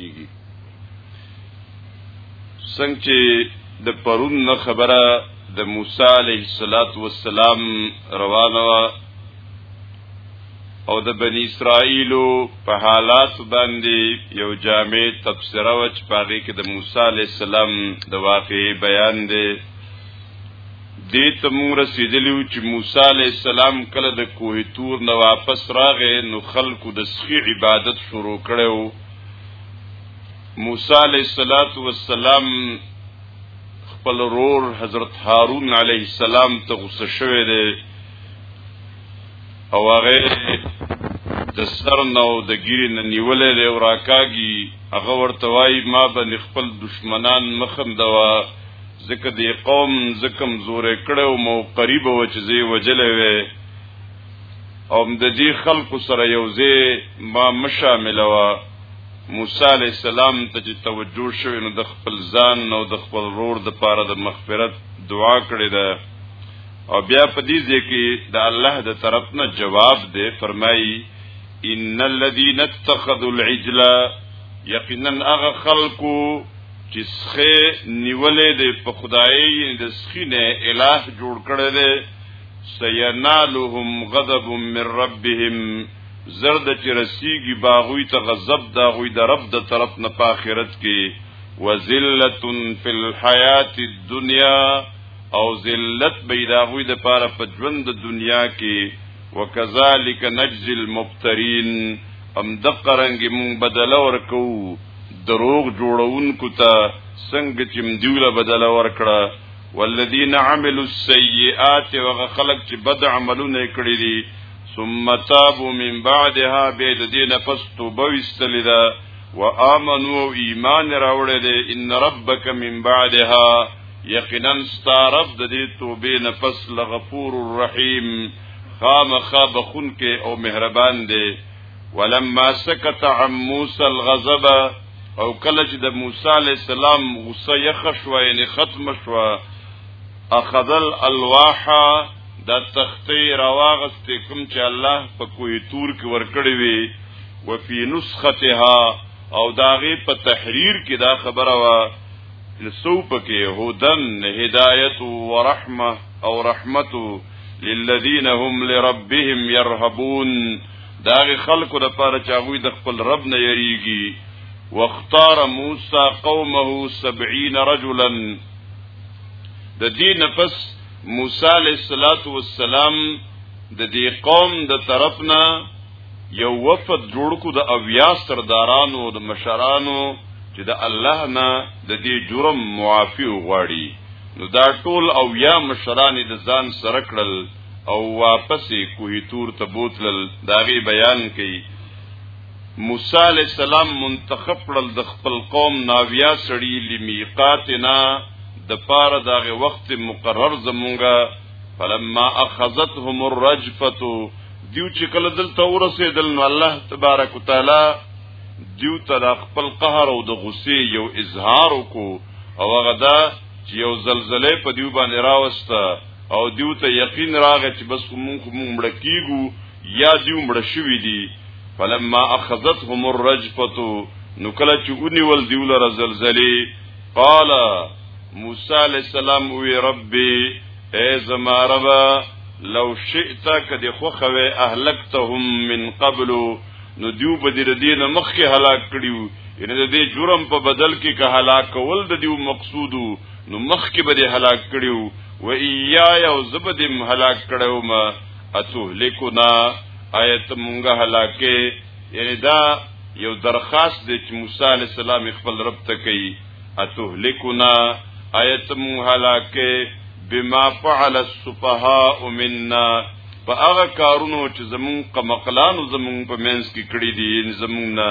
کیږي څنګه چې د پرون نه خبره د موسی علیه الصلاۃ والسلام روانه وا او د بنی اسرائیلو په حالات باندې یو جامع تبصره و چې پاره کې د موسی علیه السلام د واقعي بیان دی دې ته مونږ رسیدلی و چې موسی علی السلام کله د کوه تور نه واپس راغی نو خلکو د سخی عبادت شروع کړو موسی علی السلام خپل رور حضرت هارون علی السلام ته غوسه شوه دی او هغه د سر نو د ګیری نه نیولې دی وراکاږي هغه ورته وای ما به خپل دشمنان مخم دوا ځکه دی قوم زکم زور کړو مو قریب و چې زی وجلې وې او د دې خلکو سره یو ځای ما مشامل و موسی علی السلام ته چې توجه شوی نو د خپل ځان نو د خپل رور د پاره د مغفرت دعا کړې ده او بیا په دې ځای کې د الله د طرف نه جواب دی فرمایي ان الذين اتخذوا العجل یقینا اغه خلقو چې سخه نیولې د په خدای د سخینه الٰه جوړ کړي دي سینالهم غضب من ربهم زرد چې رسیږي باغوي ته غضب دا غوي د رب د طرف نه په آخرت کې وذلت فی الحیات الدنیا او ذلت بيدا غوي د پاره په ژوند د دنیا کې وکذالک نجزی المفترین ام دقرنګ مون بدل ورکو دروغ جوړونکو ته څنګه چې مدیوله بدله ورکړه والذین عملوا السیئات وغه خلق چې بد عملونه کړی دي ثم تابوا من بعدها بيد دین پس توبه وستل ده وآمنوا ایمان راوړل دي ان ربک من بعدها یقینا ستارب د دې توبې نه پس لغفور الرحیم خامخا بخون کې او مهربان دی ولما سکت عن موسی الغضب او کله چې د موسی علی السلام غصه یخ شو یعنی ختم شو اخذل الواح د تختی راواغست کوم چې الله په کوه تور کې ورکړی وی وفي نسختها او داغه په تحریر کې دا خبره وا لسو پکې هدن هدایت و رحمه او رحمت للذین هم لربهم يرهبون دا غي خلکو د پاره چې هغه د خپل رب نه یریږي واختار موسی قومه 70 رجلا د دې نفس موسی علیہ الصلات والسلام د دې قوم د طرفنا یو وفد جوړ کو د اویا سردارانو او د مشرانو چې د الله نه د دې جرم معافي وغواړي نو دا ټول اویا مشران د ځان سره کړل او واپس کوه تور ته بوتلل داغي بیان کړي موسی علی السلام منتخب کړل د خپل قوم ناویا سړی لمیقاتنا د پاره دغه وخت مقرر زمونږه فلما اخذتهم الرجفه دیو چې کله دلته ورسېدل نو الله تبارک وتعالى دیو ته خپل قهر او د غصې یو اظهار وکړو او هغه دا چې یو زلزلې په دیو باندې راوسته او دیو ته یقین راغی چې بس مونږ مونږ مړ کیګو یا دیو مړ شوی دی فلما اخذتهم الرجفه نو کله چې اونی ول دیو لره زلزلې قال موسی علی السلام وی ربي ای زما رب لو شئت کدی خوخوي اهلكتهم من قبل نو دیو په دې دینه مخکې هلاک کړیو ان دې جرم په بدل کې که هلاک کول د دیو مقصودو نو مخکې به دې هلاک کړیو و ایا یو زبدم هلاک کړو ما اتهلکنا آیت مونږه هلاکه یعنی دا یو درخواست دی چې موسی علی السلام خپل رب ته کوي اتهلکنا آیت مونږه هلاکه بما فعل السفهاء منا په هغه کارونو چې زمون قمقلانو زمون په منځ کې کړی دي زمون نه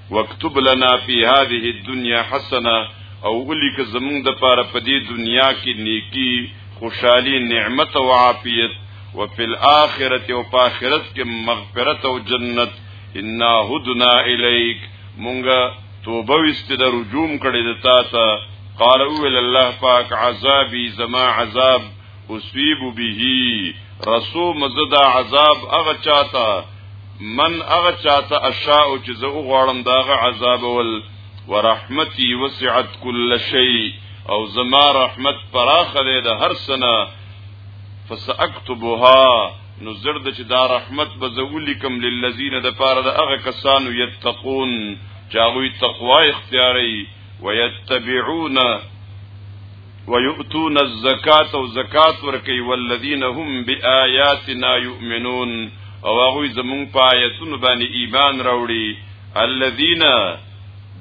واكتب لنا في هذه الدنيا حسنه او ولیک زمونږ د پاره په دې دنیا کې نیکی خوشحالی نعمت او عافیت وفي الاخره او په آخرت کې مغفرت او جنت ان هدنا الیک مونږه توبه وست د رجوم کړي د تاسو قال اول الله پاک عذابي زما عذاب اصيب به رسو مزدا عذاب هغه چاته من هغه چاته اشاء چې زه غواړم داغه عذاب ول ورحمتي وسعت كل شيء او زما رحمت پراخه ده د هر سنه فساكتبها نو زرد چې دا رحمت به زولي کوم للذین د پاره د هغه کسانو یتقون چاوی تقوا اختیاري ويتبعون ويؤتون الزکات او زکات ورکي والذین هم بآیاتنا یؤمنون او هغه زمون په آیتونو باندې ایمان راوړي الذین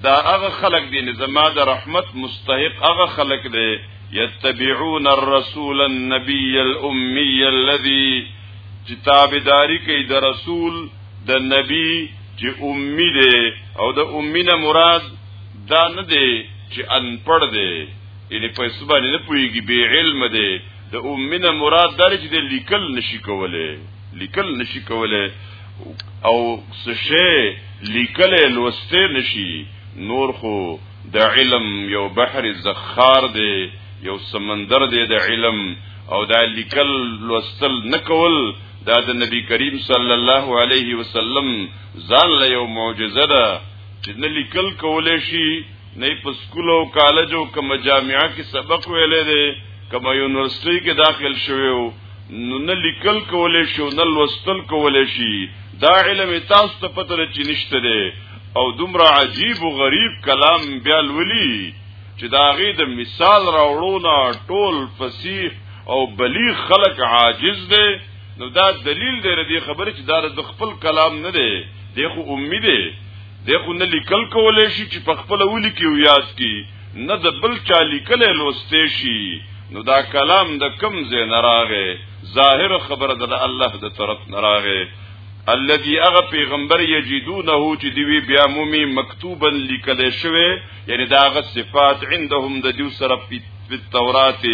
دا هغه خلق دي زما د رحمت مستحق هغه خلق دي یتبعون الرسول النبی الامی الذي چې تابعداري کوي د رسول د نبی چې امي دي او د امینه مراد دا نه دی چې ان پړ دی یعنی په سبا نه پويږي به علم دی د امنه مراد درج دی لیکل نشي کوله لیکل نشي کوله او سشه لیکل لوسته نشي نور خو د علم یو بحر زخار دی یو سمندر دی د علم او دا لیکل لوستل نکول دا د نبی کریم صلی الله علیه وسلم ځان له یو معجزه ده چې نه لیکل کولای شي نه په سکول او کالج او کوم جامعه کې سبق ویلې دي کوم یونیورسيټي کې داخل شوی وو نو نه لیکل کولای شي نه لوستل کولای شي دا علم تاسو ته پته لري نشته دي او دومره عجیب او غریب کلام بیا لولي چې دا غي د مثال راوړونه ټول فصیح او بلیغ خلق عاجز دي نو دا دلیل دی ردی خبره چې دا د خپل کلام نه دی دی خو امید دی دی خو نه لیکل کولای شي چې په خپل ولي کې یاد کی نه د بل چا لیکل لوستې شي نو دا کلام د کم زې نراغه ظاهر خبره د الله د طرف نراغه الذي اغه پیغمبر یجدونه چې دی بیا مومي مکتوبا لیکل شوی یعنی دا غ صفات عندهم د دیو سره په تورات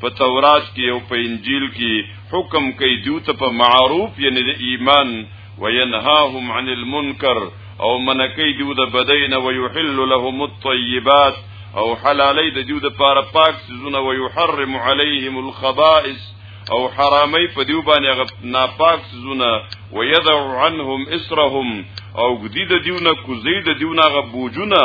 په تورات کې او په انجیل کې حکم کوي دیو ته په معروف یعنی د ایمان وینهاهم عن المنکر او منکی دیو د بدین او یحل لهم الطیبات او حلالی د دیو د پاره پاک سيزونه او یحرم علیهم الخبائث او حرامي په دیو باندې ناپاک سيزونه ويدع عنهم اسرهم او جديد دیونه کوزي د دیونه غ بوجونه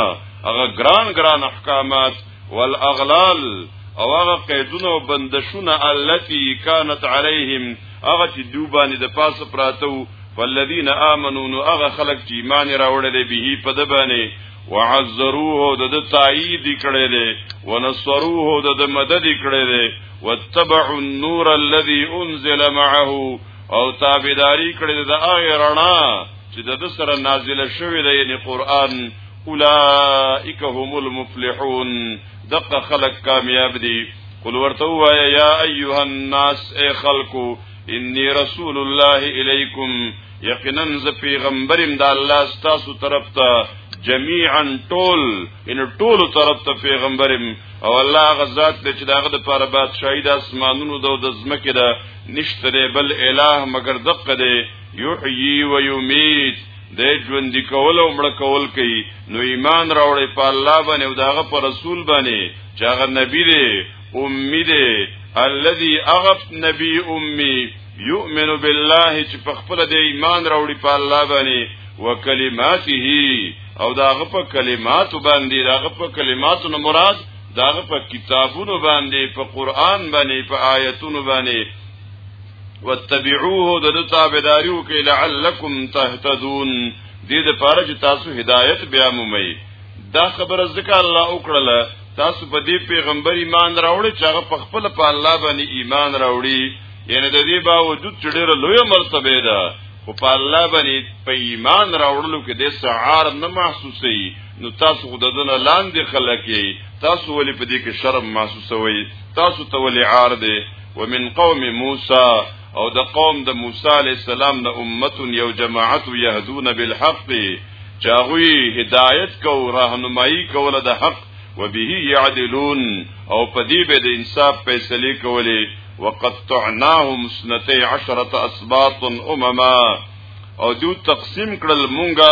هغه ګران ګران احکامات والاغلال او هغه قیدونه او بندشونه التي كانت عليهم هغه چې دوبانی د پاسه پراته وو فالذین آمنوا نو هغه خلق چې ایمان راوړل به په د باندې وعزروه د د تایید کړي دي ونصروه د د مدد کړي دي واتبعوا النور الذي انزل معه او تابعداري کړي د هغه رڼا چې د سره نازله شوې ده یعنی قران اولئک هم المفلحون دقه خلق کامیاب دي قل ورته وایا یا ایها الناس ای خلقو انی رسول الله الیکم یقینا ز پیغمبرم د الله ستاسو طرف ته جميعا ټول ان ټول طرف ته پیغمبرم او الله غزاد ته چې داغه د پاره بادشاہي د اسمانونو د د زمکه ده نشته بل اله مگر دقه ده یحیی و یمیت د ژوند کول او مړ کول کوي نو ایمان راوړې په الله باندې او داغه پر رسول باندې چې هغه نبی دی امي دی الذي اغف نبي امي يؤمن بالله چې په خپل د ایمان راوړي په الله باندې وکلماته او داغه په کلمات باندې داغه په کلماتو نه مراد داغه په کتابونو باندې په قران باندې په آیتونو باندې واتبعوه د تابعداري وکړئ لعلکم تهتدون دې د پاره چې تاسو هدایت بیا مومئ دا خبره ځکه الله وکړله تاسو په دې پیغمبر ایمان راوړی چې هغه په خپل په الله باندې ایمان راوړي یعنی د دې باوجود چې ډېر لوی مرتبه ده خو په الله باندې په ایمان راوړلو کې د سعار نه محسوسي نو تاسو خدادونه لاندې خلک یې تاسو ولې په دې کې شرم محسوسوي تاسو ته ولې عار دی ومن قوم موسی او د قوم د موسی علی السلام نه امه یو جماعت يهدون بالحق چاغوی هدایت کو راهنمایي کوله د حق وبه يعدلون او پدی به د انصاف فیصله کوله وقطعناهم سنتي عشرة اسباط امما او دو تقسیم کړل مونږه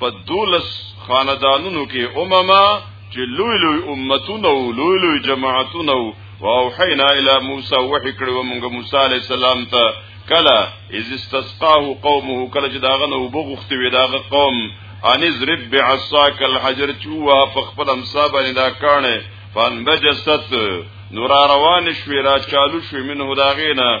په دولس خاندانونو کې امما چې لوی لوی امتونه او لوی لوی جماعتونه او حینا الی موسی وحی کړو موږ موسی علی السلام ته کلا اذ استسقاه قومه کلا چې داغه نو بغخت وی داغه قوم ان ضرب بعصاك الحجر چوا فخبل امصاب ان دا کانه فان بجست نور روان شوی را چالو شوی منه داغینا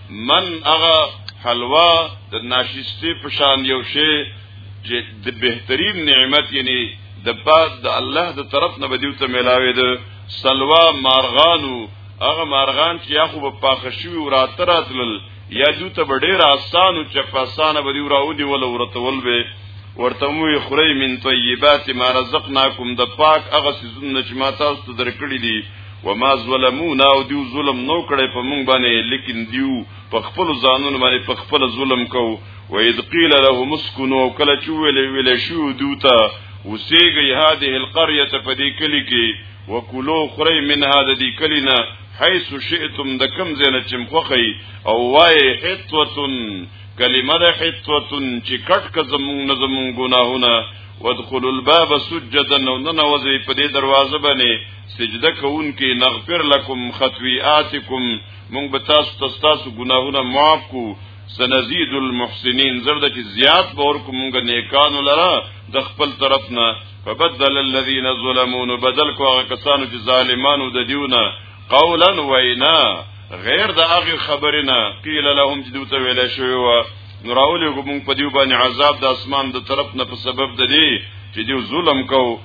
من هغه حلوا د ناشستی په شان یو شی چې د بهترین نعمت یعنی د پاس د الله د طرف نه بدیو ته ملاوي ده سلوا مارغانو هغه مارغان چې یا خو په پاخشوي او راتراتل یا جو ته ډېر آسانو چې په آسانه بدیو راودي ول ورتول به ورته موي خوري من طیبات ما رزقناکم د پاک هغه سيزونه چې ما تاسو ته درکړي دي وما ظلمونا او دیو ظلم نو کړي په مونږ باندې لیکن دیو په خپل ځانونو باندې په خپل ظلم کو و اذ قیل لهم اسكنوا کله چې ویلې ویلې شو دوتا وسیږي هذه القريه په دې کلی کې وکلو خری من هذا دې کلینا حيث شئتم د کم زنه چې مخخي او وای حتوتن کلمه د حتوتن چې کټ ک زمون نه زمون ګناهونه وادخلوا الباب سجدا نو نن وځي په دې دروازه باندې سجده کوونکې نغفر لكم خطوياتكم مونږ به تاسو ته تاسو ګناهونه معاف کو سنزيد المحسنين زرد چې زیات به ورکو مونږ نیکانو لره د خپل طرف نه فبدل الذين ظلموا بدل کو هغه کسانو چې ظالمانو د دیونه قولا وینا غیر د هغه خبرې نه قیل لهم چې دوی ته ویل شوی و نو راولې کوم په دیو باندې عذاب د اسمان د طرف نه په سبب د دې چې دیو ظلم کو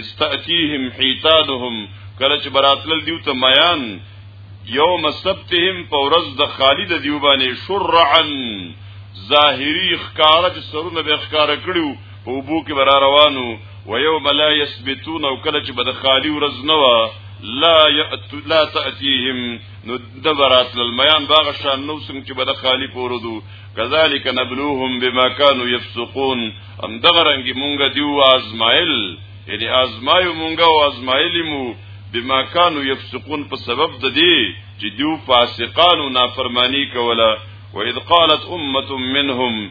استاتيهم حيتانهم کله چې براتل دیو ته میان یوم سبتهم پورز د خالد دیو باندې شرعا ظاهری خکاره چې سرونه به خکاره کړیو او بو کې برا روانو و یوم لا یثبتون او کله چې بد خالی ورځ نه وا لا یأت لا تأتیهم نو دبرات للمیان باغ شان نو څنګه چې بد خالی پوردو کذالک نبلوهم بما كانوا يفسقون ام دغه رنګ مونږ دیو ازمایل یعنی ازمایو مونږ او ازمایلی مو بما كانوا يفسقون په سبب د دې چې دیو فاسقان او نافرمانی کوله و اذ قالت امه منهم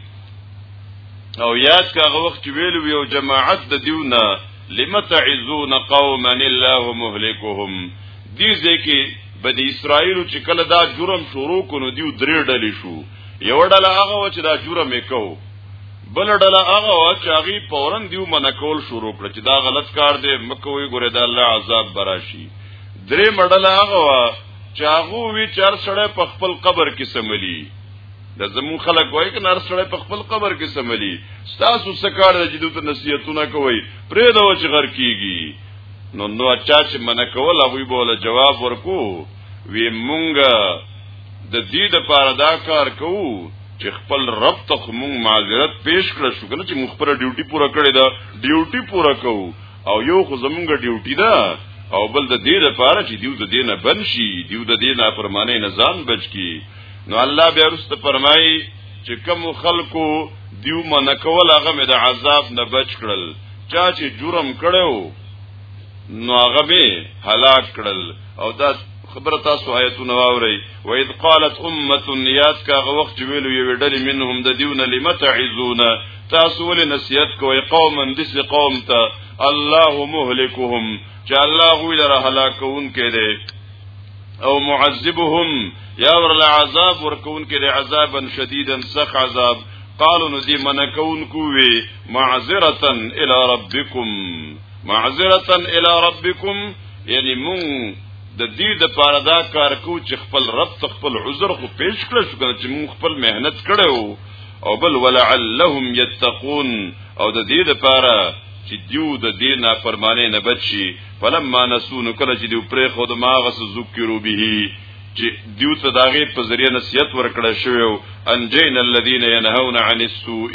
او یاد کاغه وخت ویل ویو جماعت د دیونه لمتعذون قوما الله مهلكهم دې ځکه بنی اسرائیل چې کله دا جرم شروع کونو دیو درې ډلې شو یو ډله هغه و چې دا جرم یې کو بل ډله هغه و چې هغه فورن دیو منکول شروع کړ چې دا غلط کار دی مکوې ګوره دا الله عذاب براشي درې مډله هغه و چې هغه وی چر سړی په خپل قبر کې سملی د زمون خلک وای کنه هر سړی په خپل قبر کې سملی تاسو سکار د جدوت نصیحتونه کوي پرې دا و چې غر کیږي نو نو چا چې من کول هغه بوله جواب ورکو وی مونږه د دې د پاره دا کار کوو چې خپل رب ته مونږ معذرت پیش کړ شو کنه چې مونږ خپل ډیوټي پوره کړې ده ډیوټي پوره کوو او یو خو زمونږ ډیوټي ده او بل د دې لپاره چې دیو د دینه بن شي دیو د دینه فرمانه نه ځان بچ کی نو الله بیا رست فرمایي چې کوم خلکو دیو من کول هغه د عذاب نه بچ کړل چا چې جرم کړو نو هغه به هلاک کړل او دا خبر تاسو آیتونه واوري و اذ قالت امه یاد کا وخت ویلو یو ډلې منهم د دیونه لمتعذون تاسو ول نصیحت کوي قوم اندس قوم ته الله مهلكهم چې الله وی لره هلاکون کړي او معذبهم یا ورل عذاب ورکون کړي عذابا شدیدا سخ عذاب قالو نو دی منکون کوی معذرتا الى ربکم معذرتا الى ربکم یعنی مون د دې د پاره دا کار کو چې خپل رب ته خپل عذر خو پیش کړ شو چې مون خپل مهنت کړو او بل ولعلهم یتقون او د دې د پاره چې دیو د دې نافرمانه نه بچي فلما نسون کله چې دیو پرې خود ما غس ذکرو به چې دیو ته داغه په ذریعہ نصیحت ورکړه شو انجین الذین ينهون عن السوء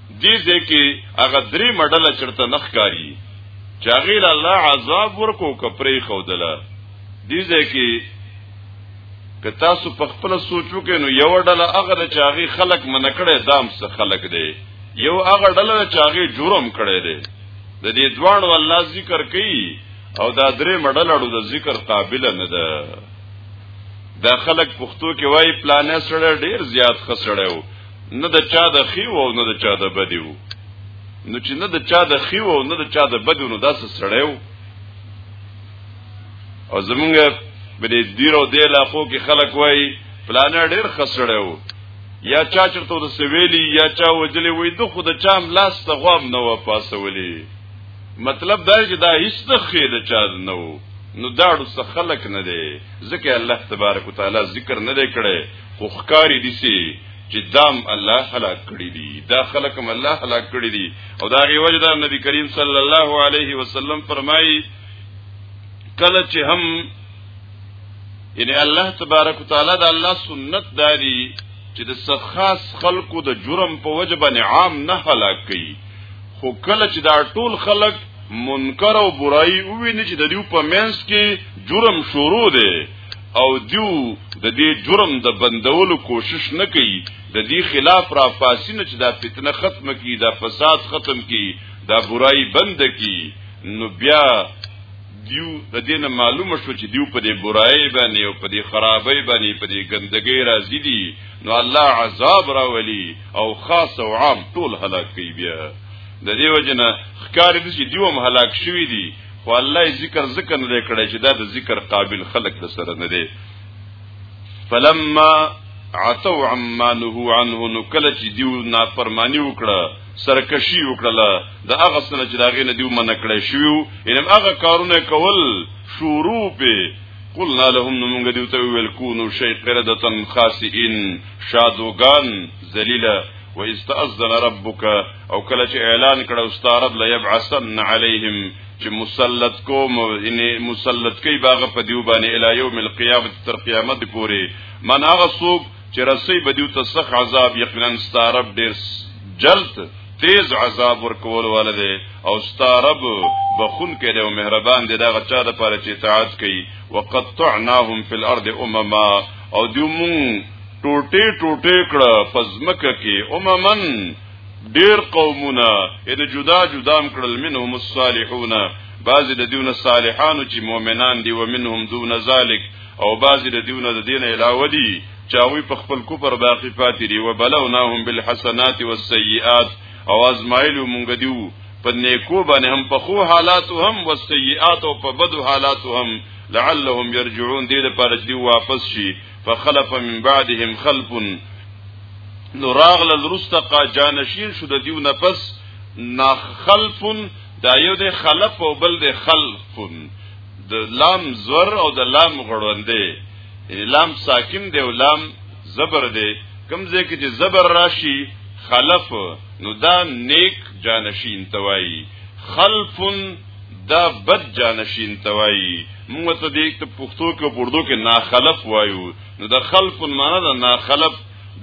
دې ځکه هغه درې مډله چرته نخکاری چاغی الله عذاب ورکو کپری خودله دې ځکه که تاسو په خپل سوچو کې نو یو ډله هغه د چاغي خلق منکړې دام څخه خلق دی یو هغه ډله د چاغي جرم کړي دی د دې دوان والله ذکر کوي او دا درې مډلړو د ذکر قابل نه ده دا خلق پښتو کې وای پلانې سره ډیر زیات خسړیو نه د چا د خیو او نه د چا د بدیو نو چې نه د چا د خیو او نه د چا د بدیو نو داسې سړیو او زمونږ په دې دیرو دی علاقو کې خلک وایي پلانه ډېر خسړیو یا چا چرته د سویلی یا چا وجلی وای د خود چا ملاس ته غوام نه وپاسولی مطلب دا چې دا هیڅ د خیر چا نه نو داړو څخه خلق نه دی ځکه الله تبارک وتعالى ذکر نه دی کړی خو ښکاری دي سي چې دام الله هلاک کړی دي دا خلک هم الله هلاک کړی دي او دا غي وجه دا نبی کریم صلی الله علیه وسلم فرمایي کله چې هم یعنی الله تبارک وتعالى دا الله سنت داري چې د سخاص خلقو د جرم په وجه باندې عام نه هلاک کړي خو کله چې دا ټول خلک منکر او برای وویني چې د دیو په منځ کې جرم شروع دی او دیو د دې جرم د بندولو کوشش نه کوي د دې خلاف را پاسین چې دا فتنه ختم کی دا فساد ختم کی دا برای بند کی نو بیا دیو د دې نه معلومه شو چې دیو په دې برای باندې او په دې خرابې باندې په دې ګندګۍ راځي دي نو الله عذاب راولي او خاص او عام ټول هلاک کوي بیا د دې وجنه ښکار دي چې دیو هم هلاک شوی دي خو الله ذکر ذکر نه کړی چې دا د ذکر قابل خلق د سره نه دی فلما عتو عما نهو عنه نو کله چې دیو نافرمانی وکړه سرکشي وکړه د هغه سره چې داغه نه دیو من کړی شو انم هغه کارونه کول شروع په قلنا لهم نو موږ دیو ته ویل کو نو شی قردتن خاصین شادوغان ذلیلہ و استاذن ربک او کله چې اعلان کړه استاد رب ليبعثن عليهم چې مسلط کوم ان مسلط کوي باغ په دیو باندې الی یوم القیامت تر قیامت پورې من هغه څوک چې رسي بدیو ته سخ عذاب یقینا ستارب ډیر جلد تیز عذاب ورکول والده او ستارب بخون کې دی او مهربان دی دا غچا د پاره چې اطاعت کوي وقطعناهم فی الارض امما او دیو مون ټوټه ټوټه کړه پزمکه کې اممن ډیر قومونه اې د جدا جدا کړل منهم الصالحون بعضی د دیونه صالحانو چې مؤمنان دي ومنهم دون ذلک او بعضی د دیونه د دین علاوه دي چاوی په خپل کوپر باقی پاتې دي وبلوناهم بالحسنات والسيئات او ازمایل مونږ دیو په نیکو باندې هم په خو حالات هم او سیئات او په بدو حالات هم لعلهم يرجعون دې لپاره چې واپس شي فخلف من بعدهم خلف نو راغل الرست قا جانشین شو د دیو نفس نا خلف دا یو د خلف او بل د خلف د لام زور او د لام غړوندې یعنی لام ساکن دی او لام زبر دی کم ځای کې چې زبر راشي خلف نو دا نیک جانشین توای خلفن دا بد جانشین توای موږ ته دې ته پښتو کې پردو کې ناخلف وایو نو د خلف معنا دا ناخلف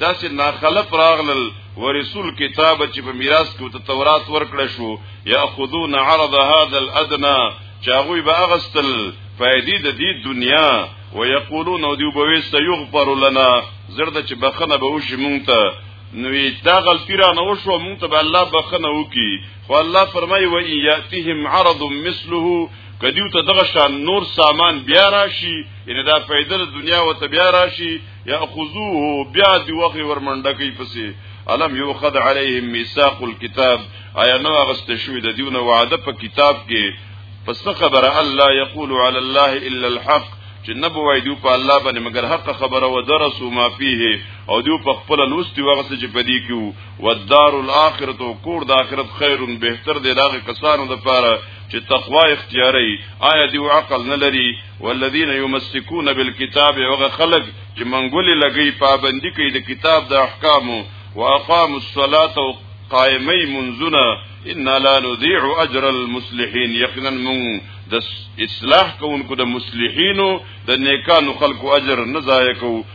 دا چې ناخلف راغلل ورسول کتاب چې په میراث کې ته تورات ورکړې شو یاخذون عرض هذا الادنى چاغوی باغستل فائدې د دې دنیا ويقولون او دیو بوي سيغفر لنا زرد چې بخنه به وشي مونږ ته نو دا غلطی را نه وشو مونږ ته به الله بخنه وکي خو الله فرمایي و یاتهم عرض مثله کدیو ته دغه شان نور سامان بیا راشي ان دا فائدہ د دنیا او ته بیا راشي یاخذوه بیا دی وخت ورمنډه کوي پسې الم یوخذ علیهم میثاق الكتاب آیا نو غست شوې د دیونه وعده په کتاب کې پس خبر الله یقول علی الله الا الحق چې نه بوای دیو په الله باندې مگر حق خبره و درسو ما فيه او دیو په خپل لوستي وغسه چې پدې کیو والدار الاخرته کور د اخرت خیر بهتر دی داغه کسانو د پاره چې تقوا اختیاري آیا دی عقل نه لري والذین یمسکون بالکتاب هغه خلق چې منګولې لګي پابندي کوي د کتاب د احکامو واقام الصلاه او قائمي منزنا ان لا نضيع اجر المصلحين یقینا من د اصلاح کوونکو د مصلحینو د نیکانو خلقو اجر نه ضایع کوو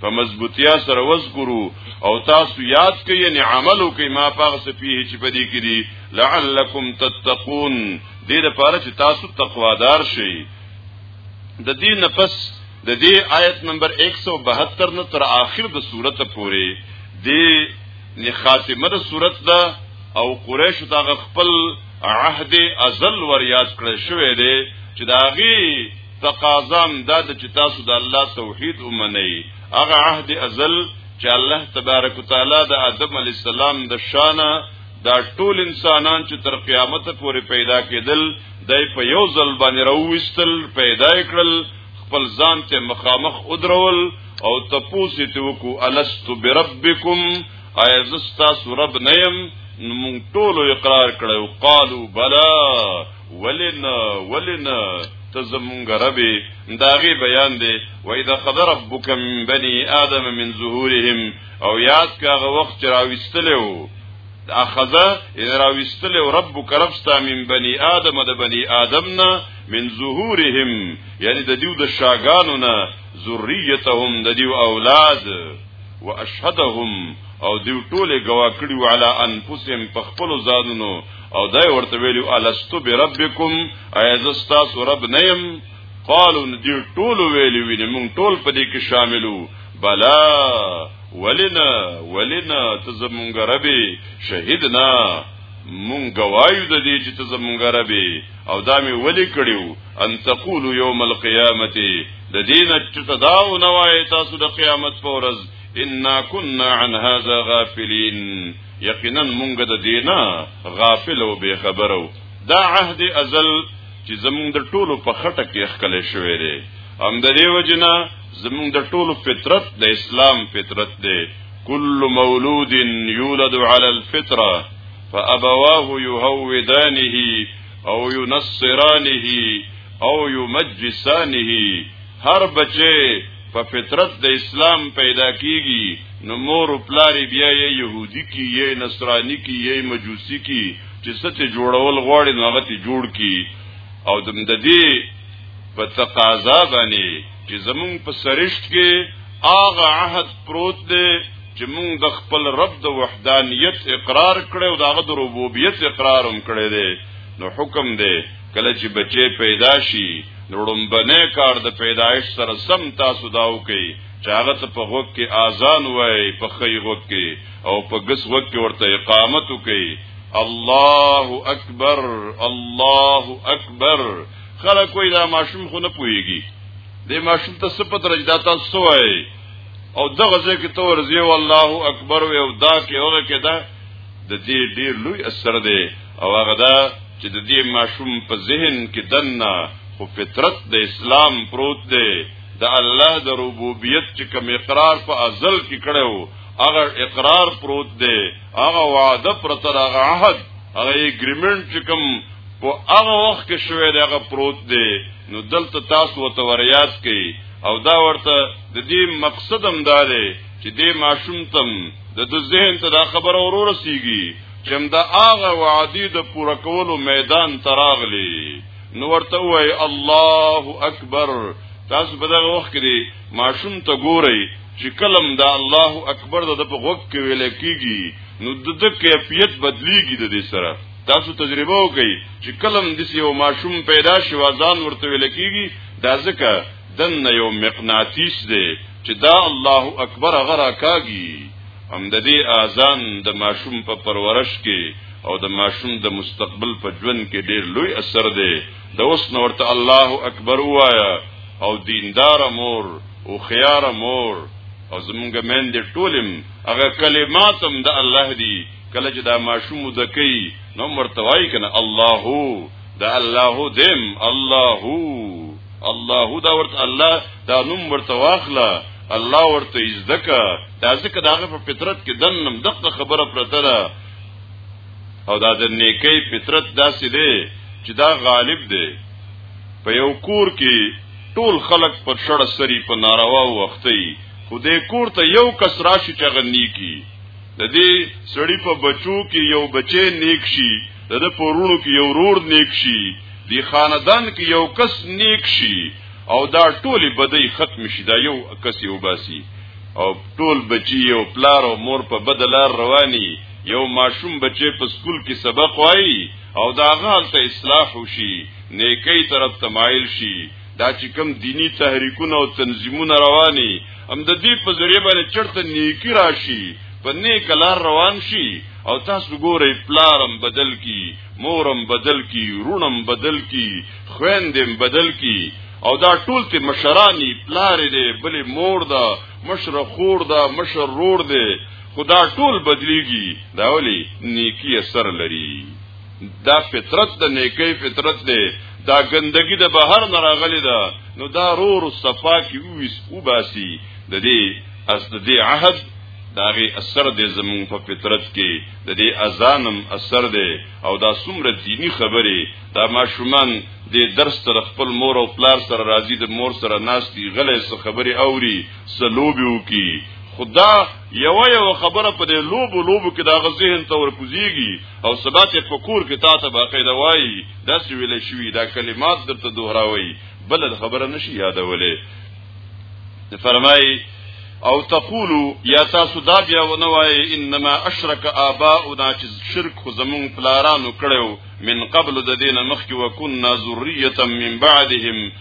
په مضبوطیا سره وذکرو او تاسو یاد کړئ یعنی عملو کې ما پاغه سپیه چې پدې کې دي لعلکم تتقون دې لپاره چې تاسو تقوادار شئ د دې نفس د دې آیت نمبر 172 نه تر آخر د سورته پورې د نه خاتمه د سورته ده او قریش ته خپل عهد ازل ور یاد کړی شوی دی چې داغي تقاضام دا د چې تاسو د الله توحید ومنئ هغه عهد ازل چې الله تبارک وتعالى د آدم علی السلام د شانه دا ټول انسانان چې تر قیامت پورې پیدا کېدل دای په یو ځل باندې راوستل پیدا کړل خپل ځان ته مخامخ ودرول او تپوسی ته وکو الست بربکم ایا زستا سورب نیم نو مونږ ټول اقرار کړو قالو بلا ولی نه ولی نه ته زمونږ رب داغي بیان دی و اذا خبر ربک من بني ادم من ظهورهم او یاد کاغه وخت چې راوستلو اخذا ان راوستلو ربک ربستا من بني ادم د بني ادم نه من ظهورهم یعنی د دیو د شاګانو نه ذریتهم د دیو اولاد واشهدهم او دی ټوله گوا کړي وعلى انفسهم په خپل ځانونو او دای ورته ویلو الستو بربکم ایزستا رب نیم قالو دی ټول ویلو ویني مونږ ټول په دې کې شاملو بلا ولنا ولنا تزمونږ ربي شهیدنا مونږ گوايو د دې چې تزمونږ ربي او دا مې ولي کړیو ان تقول یوم القیامت د دین چته دا او نوای تاسو د قیامت پر ورځ ان كنا عن هذا غافلین یقینا مونږ د دینه غافل او بے خبرو دا عهد ازل چې زمونږ د ټولو په خټه کې ښکل شوې ده ام د دې وجنا زمونږ د ټولو فطرت د اسلام فطرت ده كل مولود يولد على الفطره فابواه يهودانه او ينصرانه او يمجسانه هر بچي په فطرت د اسلام پیدا کیږي نو مور او پلار بیا یې يهودي کی یې نصراني کی یې مجوسی کی چې ست جوړول غواړي نو هغه ته جوړ کی او د دې په تقاضا باندې چې زمونږ په سرشت کې هغه عهد پروت دی چې مونږ د خپل رب د وحدانیت اقرار کړو او دغه د ربوبیت اقرار هم کړی دی نو حکم دی کله چې بچي پیدا شي نو ړومبنه کار د پیدایش سره سم تاسو داو کوي چې هغه ته په غوږ کې اذان وای په خی غوږ کې او په ګس غوږ کې ورته اقامت وکي الله اکبر الله اکبر خلک کوئی دا ماشوم خو نه پويږي د ماشوم ته سپت رجدا تاسو وای او دغه ځکه ته ورځي والله اکبر وي او دا کې هغه کې دا د دې ډیر لوی اثر دی او هغه دا چې د دې ماشوم په ذهن کې دنه خو فطرت د اسلام پروت دی د الله د ربوبیت چې کوم اقرار په ازل کې کړو هغه اقرار پروت دی هغه وعده پر تر هغه عهد هغه اګریمنت چې کوم په هغه وخت کې شوی دی هغه پروت دی نو دلته تاسو وته وریاض کړئ او دا ورته د دې مقصد هم دا دی چې دې ماشوم تم د د ذهن ته دا خبره ورور سیږي چې دا هغه وعده د پوره کولو میدان تراغلی نو ورته وای الله اکبر تاسو په دغه وخت کې ماشوم ته ګورئ چې کلم دا الله اکبر د په غوږ کې ویل کیږي نو د د کیفیت بدلیږي د دې سره تاسو تجربه وکړئ چې کلم د یو ماشوم پیدا شي وازان ورته ویل کیږي دا ځکه دن یو مقناطیس دی چې دا الله اکبر غره کاږي هم د دې اذان د ماشوم په پرورش کې او د ماشوم د مستقبل په ژوند کې ډیر لوی اثر دی د اوس نورته الله اکبر وایا او دیندار مور او خيار مور او زمونږ مین دې ټولم هغه کلمات هم د الله دی کله چې دا ماشوم زکی نو مرتوای کنه الله دا الله دیم الله الله دا ورته الله دا نوم ورته واخله الله ورته زدکه دا ځکه داغه په فطرت کې دنم دغه خبره پرته ده او دا د نیکی فطرت داسې دی چې دا غالب دی په یو کور کې ټول خلق پر شړ سری په ناروا وختي خو دې کور ته یو کس راشي چې غنی کی د دې سړی په بچو کې یو بچی نیک شي د دې پورونو کې یو رور نیک شي دی خاندان کې یو کس نیک شي او دا ټولې بدی ختم شي دا یو کس یو باسي او ټول بچي او پلار او مور په بدلار رواني یو ماشوم بچی په سکول کې سبق وایي او دا غال ته اصلاح وشي نیکی طرف تمایل شي دا چې کم دینی تحریکونه او تنظیمونه رواني هم د دې په ذریعہ باندې چرته نیکی راشي په نیک لار روان شي او تاسو ګورئ پلارم بدل کی مورم بدل کی رونم بدل کی خويندم بدل کی او دا ټول ته مشرانی پلار دې بلې مور دا مشر خور دا مشر رور دې خدا ټول بدلیږي دا ولي نیکی اثر لري دا فطرت د نیکی فطرت دی دا ګندګي د بهر نه راغلي ده نو دا رور صفا کی ویس او باسی د دې از د دې عهد داغه اثر د زمون په فطرت کې د دې اذانم اثر دی او دا څومره دینی خبره دا ماشومان د درس تر خپل مور او پلار سره راضي د مور سره ناشتي غلې سره خبري اوري سلوبیو کی خدا یو یو خبره په دې لوبو لوبو کې دا غزهن ته ورکوزیږي او سبا ته فکر کې تا ته باقاعده وایي دا څه ویل شوی دا کلمات درته دوهراوي بل خبره نشي یادولې فرمایي او تقولو یا تاسو دا بیا ونه وایي انما اشرک آباؤنا چې شرک خو زمون پلارانو کړو من قبل د دینه مخکې وکنا ذریه من بعدهم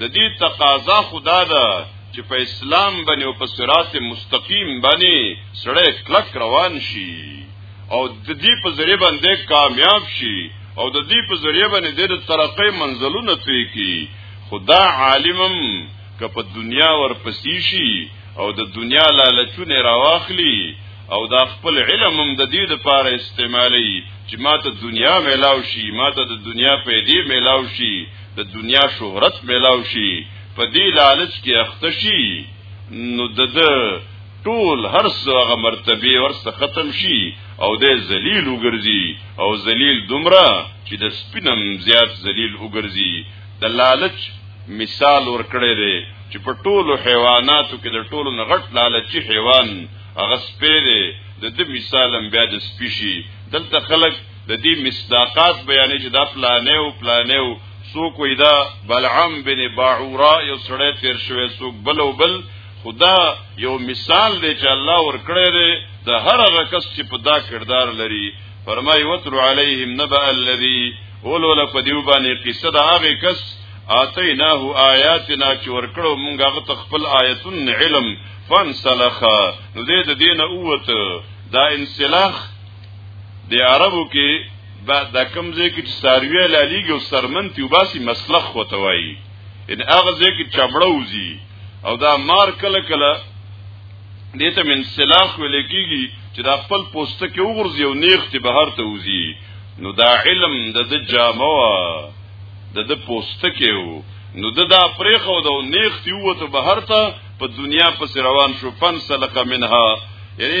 د دې تقاضا خدا ده چې په اسلام باندې او په صراط مستقیم باندې سړی کلک روان شي او د دې په ذریعہ باندې کامیاب شي او د دې په ذریعہ باندې د ترقې منزلونه طی کی خدا عالمم که په دنیا ورپسې شي او د دنیا لالچونه راواخلي او دا خپل علم هم د دې لپاره استعمالي چې ماته دنیا ملاو شي ماته د دنیا پیدې ملاو شي د دنیا شهرت ملاو شي په دې لالچ کې اخته شي نو د ده ټول هر څه هغه مرتبه ورسره ختم شي او د ذلیل وګرځي او ذلیل دومره چې د سپینم زیات ذلیل وګرځي د لالچ مثال ورکړی دی چې په ټولو حیواناتو کې د ټولو نغټ لالچي حیوان هغه سپی دی د دې مثال هم بیا د سپی شي دلته خلک د دې مصداقات بیانې چې دا پلانې او پلانې او څوک وي دا بلعم بن باعورا یو سړی تیر شوی څوک بل او بل خدا یو مثال دی چې الله ورکړی دی د هر هغه کس چې په دا کردار لري فرمای وتر علیهم نبأ الذی اولو لفدیو باندې قصه دا هغه کس آتیناه آیاتنا چې ورکړو مونږ هغه تخپل آیتون علم فانسلخ نو دې د دینه اوته دا انسلاخ د عربو کې با د کم ځای کې چې ساروی لالیږي او سرمن تی وباسي مسلخ وته وایي ان هغه ځای کې چمړه وزي او دا مار کله کله دې ته من سلاخ ویل کېږي چې دا خپل پوسټ کې وغورځي او نیخ ته بهر ته وزي نو دا علم د د جامو د د پوسټ کې وو نو د دا پرېخو د نیخ ته وته بهر ته په دنیا پس روان شو فن سلق منها یعنی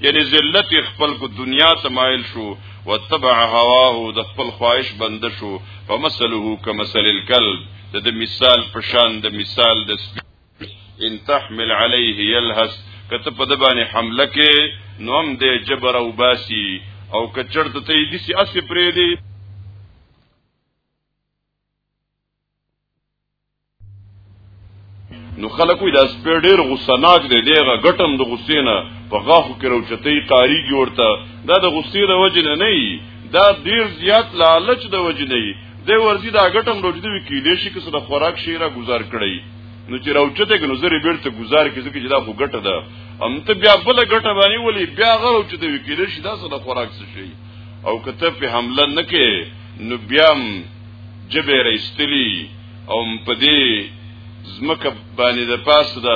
یعنی ذلت خپل کو دنیا ته مایل شو وتبع هواه د خپل خواهش بند شو فمثله كمثل الكلب د د مثال پشان د مثال د ان تحمل عليه يلهث کته په د باندې حمله کې نوم د جبر او باسی او کچړت ته دې سي اسی پرې دی نو خلک وي دا سپیر ډیر غصه ناک دی دیغه غټم د غصې نه په غاخو کې روچتې قاری جوړتا دا د غصې د وجې نه نه دا ډیر زیات لالچ د وجې نه د ورزي دا غټم روچتې وی کې دې شي کې سره خوراک شي را گزار کړی نو چې روچته کې نظر بیرته گزار کې ځکه چې دا خو غټه ده ام ته بیا بل غټه باندې ولي بیا غرو چې ته وکیل شي دا سره خوراک شي او کته په حمله نه کې نو بیا جبه رستلی او په دې زمکه باندې د پاس د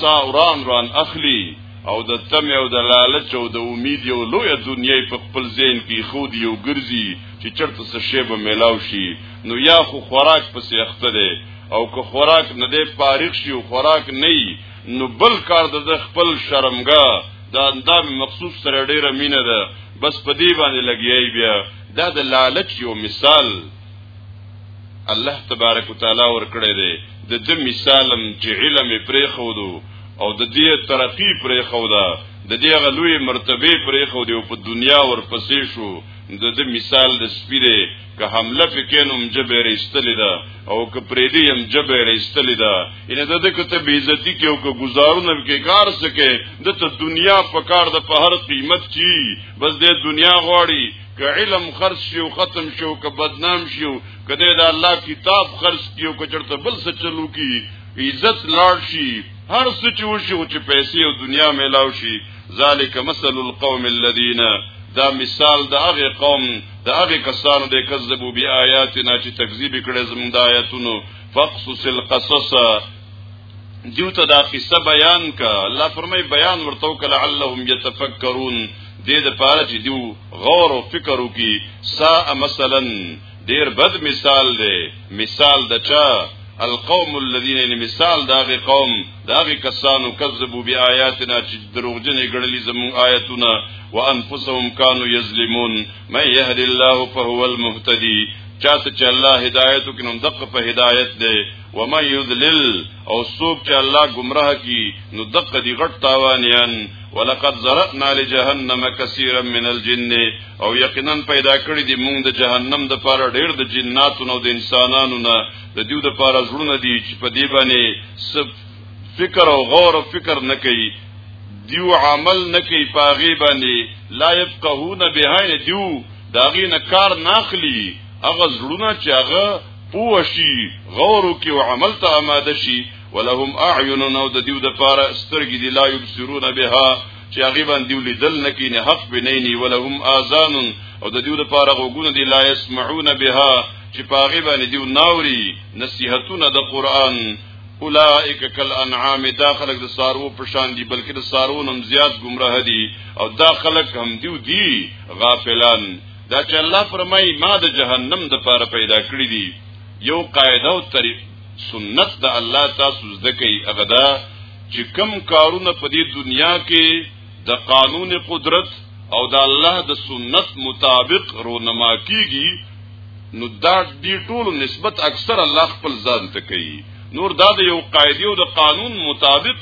ساوران ران اخلي او د تم او د لالچ او د امید یو لوی دنیا په خپل ذهن کې خود یو ګرځي چې چرته څه شی به میلاو شي نو یا خو خوراک پسې اخته دی او که خوراک نه دی فارغ شي او خوراک نه نو بل کار د خپل شرمګا دا اندام مخصوص سره ډیره مینه ده بس په دې باندې لګیای بیا دا د لالچ یو مثال الله تبارک وتعالى ورکړی دی د دې مثالم چې علم پرې خودو او د دې ترقی پرې خودا د دې غلوې مرتبه پرې خودې او په دنیا ورپسې شو د دې مثال د سپیره که حمله فکینم جبر استلی دا او که پریدی هم جبر استلی دا ان د دې کته بی عزتی کې او که گزارونه کې کار سکے د ته دنیا په کار د په هر قیمت چی بس د دنیا غواړي که علم خرج شي او ختم شي او که بدنام شي او که د الله کتاب خرج شي او که چرته بل څه چلو کی عزت لاړ شي هر څه چې وشي او چې پیسې او دنیا میلاو شي ذالک مثل القوم الذين دا مثال د هغه قوم د هغه کسانو د کذبو بی آیاتنا چې تکذیب کړي زموږ د آیاتونو فقصص القصص دیو ته دا قصه بیان کا الله فرمای بیان ورته وکړه لعلهم یتفکرون دې د پاره چې دیو غور او فکر وکي سا مثلا ډیر بد مثال دی مثال د چا القوم الذين ان مثال داغه قوم داغه کسانو کذبوا بیااتنا چې دروغجن غړلې زمو آیاتونه وانفسهم كانوا يظلمون من يهد الله فهو المهتدي چاته چې الله هدایت وکړي نو دغه په هدایت دی وما يذلل او سوق چې الله گمراه کی نو دقه دی غټ تاوانیان ولقد زرعنا لجهنم كثيرا من الجن او یقینا پیدا کړی دی موږ د جهنم د پاره ډیر د جناتو نو د انسانانو نه د دیو د پاره زړونه دي چې په دی باندې سب فکر او غور او فکر نه کوي دیو عمل نه کوي پاغي باندې لا يفقهون بهاین دیو داغي نه کار ناخلی هغه زړونه چې هغه پوه شي غور وکړي او عمل ته آماده شي ولهم اعین نو د دیو د پاره سترګې دی لا یبصرون بها چې هغه باندې ولیدل نه کینه حق بنینی ولهم اذان او د دیو د پاره غوګونه دی لا یسمعون بها چې پاغه باندې دیو ناوري نصيحتونه د قران اولائک کل انعام دا خلق د سارو په شان دي بلکې د سارو نم زیات گمراه دي او دا خلق هم دیو دي غافلان دا چې الله فرمایي ما د جهنم د پاره پیدا کړی دی یو قاعده او طریق سنت د الله تاسو زده کوي هغه دا چې کم کارونه په دې دنیا کې د قانون قدرت او د الله د سنت مطابق رونما کیږي نو دا دې ټول نسبت اکثر الله خپل ځان ته کوي نور دا د یو قاعده او د قانون مطابق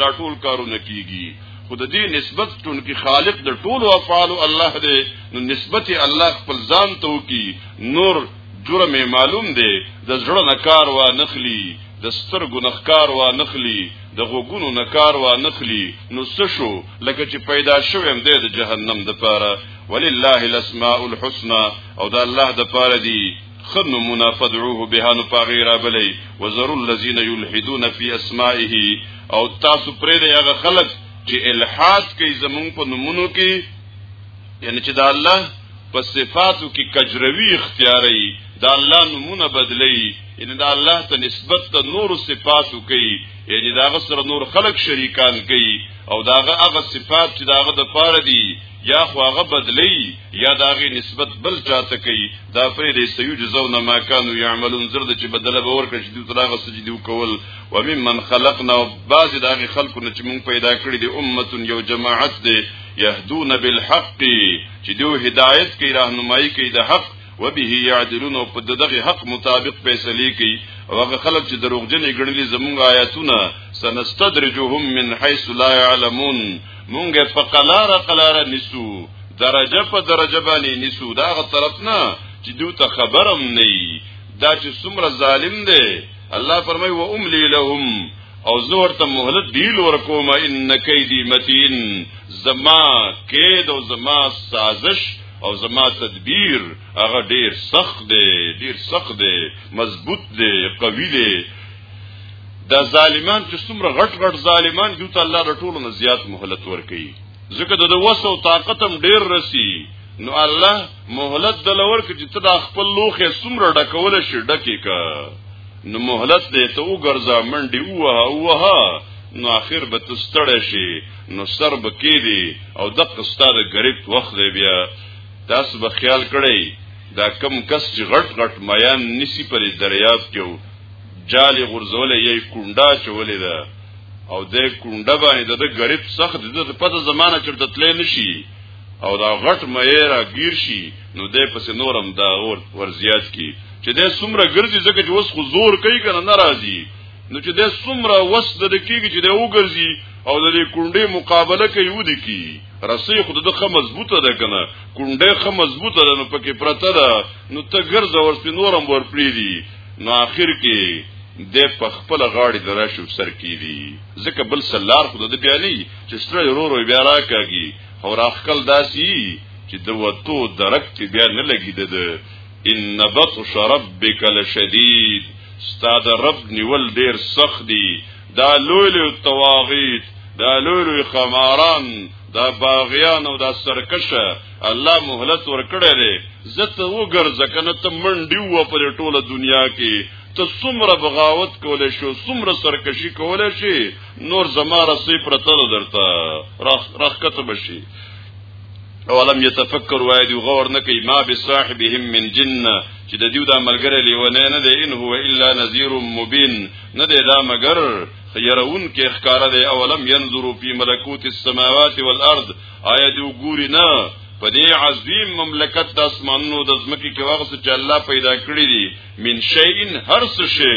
دا ټول کارونه کیږي خود دې نسبت ټول کې خالق د ټولو افعال الله دی نو نسبت الله خپل ځان ته وکي نور جرم معلوم دی د زړه نکار و نخلی د سترګو نخکار و نخلی د غوګونو نکار و نخلی نو سشو لکه چې پیدا شوم دی د جهنم د پاره ولله الاسماء الحسنى او د الله د پاره دی خن نمونه فدعوه بها نو پاغی را بلی وزرو الذین یلحدون فی اسمائه او تاسو پرې دی هغه خلک چې الحاد کوي زمونږ په نمونو کې یعنی چې د الله په صفاتو کې کجروي اختیاري د الله نمونه بدلی یعنی د الله ته نسبت ته نور صفاتو کوي یعنی داغه سره نور خلق شریکان کوي او داغه هغه صفات چې داغه د پاره دي یا خو هغه بدلی یا داغه نسبت بل چاته کوي دا پرې د سيو جزاو نه ما كانوا يعملون زرد چې بدله به ورکړي چې دوی تراغه سجدي وکول وممن خلقنا بعض داغه خلقونه چې مونږ پیدا کړی دي امه یو جماعت دي يهدون بالحق چې دو هدایت کوي راهنمایي کوي د حق وبه يعدلون او په دغه حق مطابق فیصله کوي او هغه خلک چې دروغجن ګڼلي زمونږ آیاتونه سنستدرجهم من حيث لا يعلمون مونږ په قلار قلار نسو درجه په درجه باندې نسو دا غ طرف نه چې دوی ته خبرم نه دا چې څومره ظالم دی الله فرمایي و املی لهم او زه ورته مهلت دیل ورکوم ان کیدی متین زما کید او زما سازش او زما تدبیر هغه ډیر سخت دی ډیر سخت دی مضبوط دی قوی دی دا ظالمان چې څومره غټ غټ ظالمان دي ته الله رټول نه زیات مهلت ورکي ځکه د وس او طاقت هم ډیر رسی نو الله مهلت دلور کې چې ته د خپل لوخه څومره ډکول شي ډکې کا نو مهلت دې ته وګرځا منډي وه وه نو اخر به تستړې شي نو سر به کېدی او د قستاده غریب وخت دی بیا تاسو به خیال کړئ دا کم کس چې غټ غټ میان نسی پر دریاب کې جالي غرزولې یې کونډا چولې ده او د کونډه باندې د غریب سخت د پته زمانہ چرته تلې نشي او دا غټ مې را گیر شي نو دې پس نورم دا اور ور زیات کی چې دې سمره ګرځي ځکه چې وس خو زور کوي کنه ناراضي نو چې دې سمره وس د کیږي چې دې وګرځي او د دې کونډې مقابله کوي ودی کی رسې خو د خه مضبوطه ده کنه کونډې خه مضبوطه ده نو پکې پرته ده نو ته ګرځه ور په نورم ور پری دي نو اخر کې د په خپل غاړي درا شو سر کیدی ځکه بل سلار خو د بیالي چې ستړي ورو ورو بیا راکاږي او راخکل داسي چې د وتو درک ته بیا نه لګي د ان بطش ربک لشدید استاد رب نیول ډیر سخت دی دا لوی لوی تواغیت دا لوی لوی خماران دا باغیان او دا سرکشه الله مهلت ورکړی دی زته وګرځه کنه ته منډي و په ټوله دنیا کې ته څومره بغاوت کولې شو څومره سرکشي کولې شي نور زما رسې پرته ده درته راخکته بشي اولم يتفکر وای دی غور نه کوي ما بصاحبهم من جننه چې د دیو دا ملګری لیونه نه دی ان هو الا نذیر مبین نه دی دا مگر خیرون کې ښکارا دی اولم ينظروا في ملکوت السماوات والارض آیا دی ګوري نه په دې عظیم مملکت د اسمانونو د ځمکې کې واغس چې الله پیدا کړی دي من شیء هر څه شی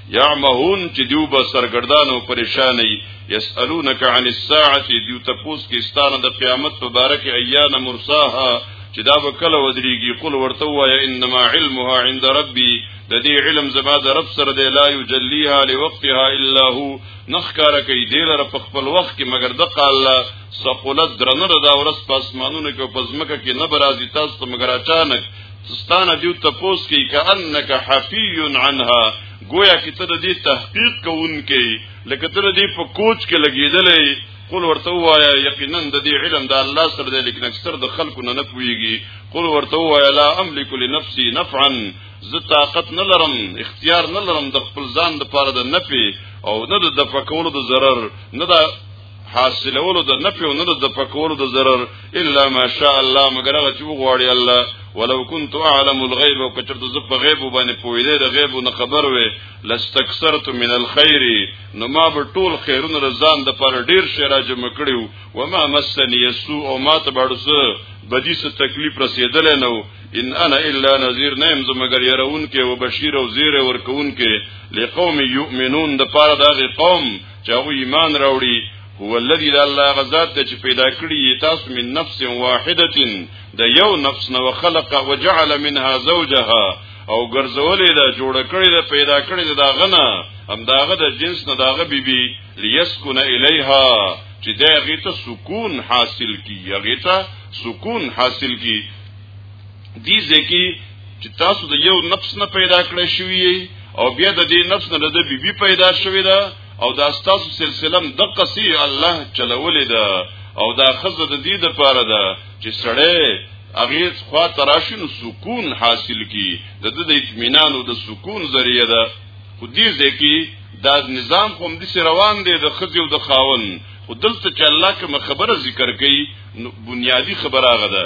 یعمهون چې دیو به سرګردان او پریشان وي یسالونک عن الساعه دیو تپوس کې ستانه د قیامت په باره کې ایان مرساها چې دا به کله ودریږي قل ورته وایي انما علمها عند ربي د دې علم زما د رب سره دی لا یجلیها لوقتها الا هو نخکار کوي دې لره په خپل وخت کې مگر د قاله سقلت درنره دا ورس په اسمانونو کې په ځمکه کې نه برازي تاسو مگر اچانک ستانه دیو تپوس کی کانک حفی عنها گویا کی ته دې تحقیق کوونکې لکه ته دې په کوچ کې لګیدلې قل ورته وایا یقینا د دې علم د الله سره دی لیکن اکثر د خلکو نه نه پويږي قل ورته وایا لا املک لنفسي نفعا زه طاقت نه لرم اختیار نه لرم د خپل ځان د پاره د نفي او نه د دفع کولو د ضرر نه د حاصلولو د نفع او نه د پکولو د ضرر الا ما شاء الله مگر هغه چې وغواړي الله ولو كنت اعلم الغيب او کچر ته په غیب باندې پوهیدې د غیب نه خبر وې لستكثرت من الخير نو ما به ټول خیرونه رضان د پر ډیر شی را جمع کړیو و ما مسنی سو او ما ته بړسه بدی څه تکلیف رسیدل نه ان انا الا نذير نیم زه مگر يرون کې او بشیر او زیر ورکون کې لقوم یؤمنون د پاره د قوم چې هغه ایمان راوړي هو الذي لا الله غزاد ته چې پیدا کړی تاسو من نفس واحده د یو نفس نو خلق وجعل منها زوجها او ګرځولې دا جوړ کړی دا پیدا کړی دا غنه هم داغه د جنس نه داغه بیبي لیسکن الیها چې دا غیته سکون حاصل کی غیته سکون حاصل کی دي ځکه چې تاسو د یو نفس نه پیدا کړی شوی او بیا د دې نفس نه د بیبي بی پیدا شوی ده او دا تاسو سلسله د قصي الله چلولې ده او دا خزه د دې د پاره ده چې سړی اغیز خوا تراشن سکون حاصل کی د د اطمینان او د سکون ذریعہ ده خو دې ځکه دا نظام کوم د روان دی د خزیو د خاون خو دلته چې الله کوم خبره ذکر کوي بنیادی خبره غده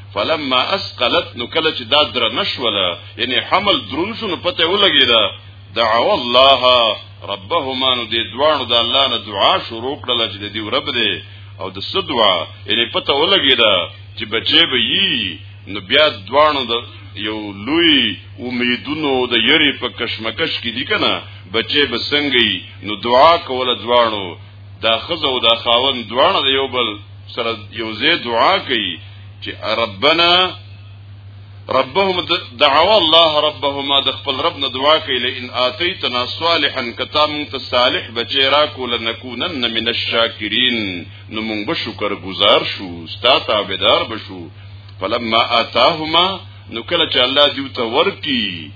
فلما اسقلت نو کله چې دا در نشوله یعنی حمل درون شو نو پته ولګیدا دعوا الله ربهما نو دې دوانو د الله نه دعا شروع کړل چې دې رب دې او د صدوا یعنی پته ولګیدا چې بچي به یي نو بیا دوانو د یو لوی امیدونو د یری په کشمکش کې دي کنه بچي به څنګه نو دعا کوله دوانو دا خزه او دا خاون دواړه د یو بل سره یو ځای دعا کوي چې ربنا ربهم دعوا الله ربهما د خپل رب نه دعا کوي لئن اتیتنا صالحا کتا مون ته صالح بچی را کو لنکونن من الشاکرین نو مونږ به شکر گزار شو ستا تابعدار بشو فلما اتاهما نو کله چې الله دیو ته ورکی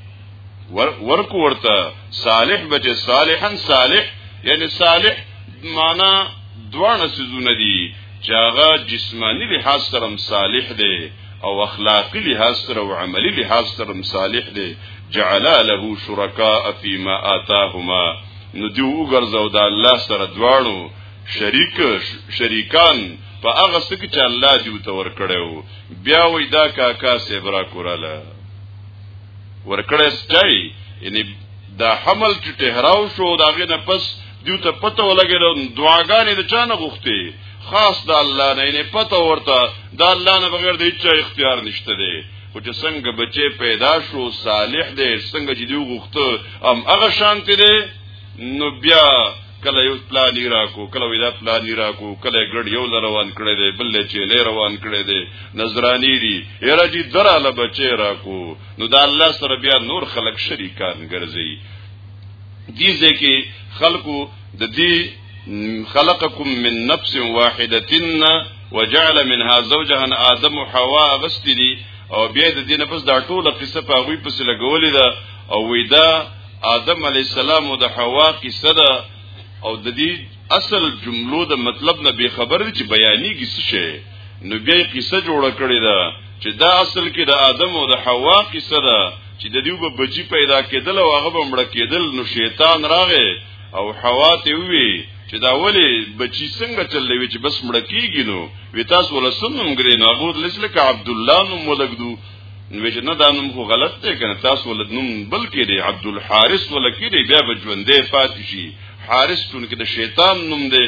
ورکو ورته صالح بچ صالحا صالح یعنی صالح معنا دوانه سيزونه دي چې هغه جسمانی لحاظ سره صالح دی او اخلاقی لحاظ سره او عملی لحاظ سره صالح دی جعل له شرکاء فيما آتاهما نو دی وګرځاو د الله سره دواړو شریک شریکان په هغه څه کې چې الله دی تو ور کړو بیا وې دا کاکا سیبرا کوراله ورکړې سټای یعنی دا حمل چې ټهراو شو دا غي نه پس دیو ته پته ولګی نو دعاګانې د چا نه غوښتي خاص د الله نه نه پته ورته د الله نه بغیر د هیڅ اختیار نشته دی خو چې څنګه بچي پیدا شو صالح دی څنګه چې دی غوښته ام هغه شانته دی نو بیا کله یو پلان راکو کله ودا پلان راکو کله ګډ یو روان کړي دی بل چې لې روان کړي دی نظرانی دی یره دې دراله بچي راکو نو دا الله سره بیا نور خلق شریکان ګرځي دي ځکه خلقو د دې خلقکم من نفس واحدتنا وجعل منها زوجها آدم وحواء غستدي او بیا د دې نه پس دا ټوله قصه په غوي پس لګولې ده او وېدا آدم علی السلام او د حوا قصه ده او د دې اصل جملو د مطلب نه به خبر چې بیانېږي څه شي نو بیا قصه جوړه کړې ده چې دا اصل کې د آدم او د حوا قصه ده چې د دیو به بچی پیدا کېدل او هغه به مړ کېدل نو شیطان راغې او حوا ته وی چې دا ولی بچی څنګه چلوي چې بس مړ کیږي نو وی تاسو ولسنم ګرې نو هغه لسلک عبد الله نو ملګدو نو چې نه دا نوم خو غلط دی کنه تاسو ولد نوم بلکې دی عبد الحارث ولکې دی بیا به ژوندې پاتې شي حارث تون کې د شیطان نوم دی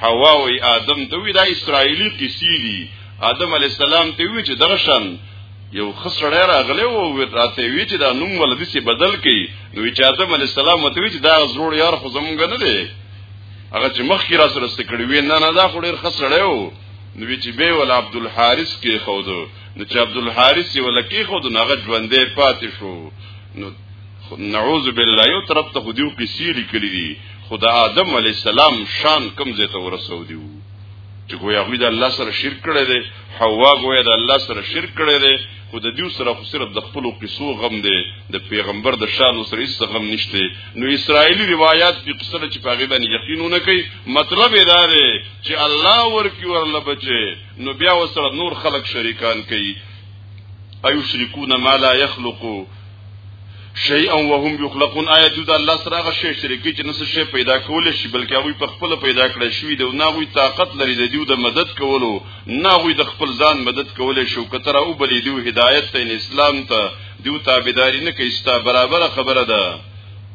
حوا او آدم ته وی دا اسرایلی قصې دي آدم علی السلام ته وی چې درشن یو خسړی راغلی او راته وی چې دا نوم ولدی سي بدل کړي نو چې آدم علی السلام ته وی چې دا زوړ یار خو زمونږ نه دی هغه چې مخکې را سره ستکړی وی نه نه دا خو ډیر خسړی وو نو چې به ول عبد الحارث کې خود نو چې عبد الحارث یې ولکې خود نه غ ژوندې پاتې شو نو نعوذ بالله یو طرف ته خودیو کې سیری کړی دي خدا آدم علی السلام شان کم زه ته ورسو دیو چې ګویا غوی د الله سره شرک کړی دی حوا ګویا د الله سره شرک کړی دی خو د دیو سره خو صرف د خپل قصو غم دی د پیغمبر د شان سره هیڅ غم نشته نو اسرایلی روایت په قصه چې په غیبه نه یقینونه کوي مطلب دا دی چې الله ورکی ورله بچي نو بیا وسره نور خلق شریکان کوي ايو شریکون ما لا يخلقو شیئا وهم یخلقون آیات د الله سره هغه شی شریکی چې نس شی پیدا کول شي بلکې هغه په خپل پیدا کړی شوی دی او نه هغه طاقت لري د دیو د مدد کولو نه غوی د خپل ځان مدد کولای شو کتر او بلی دیو هدایت ته اسلام ته دیو تابعداري نه کوي ستا برابر خبره ده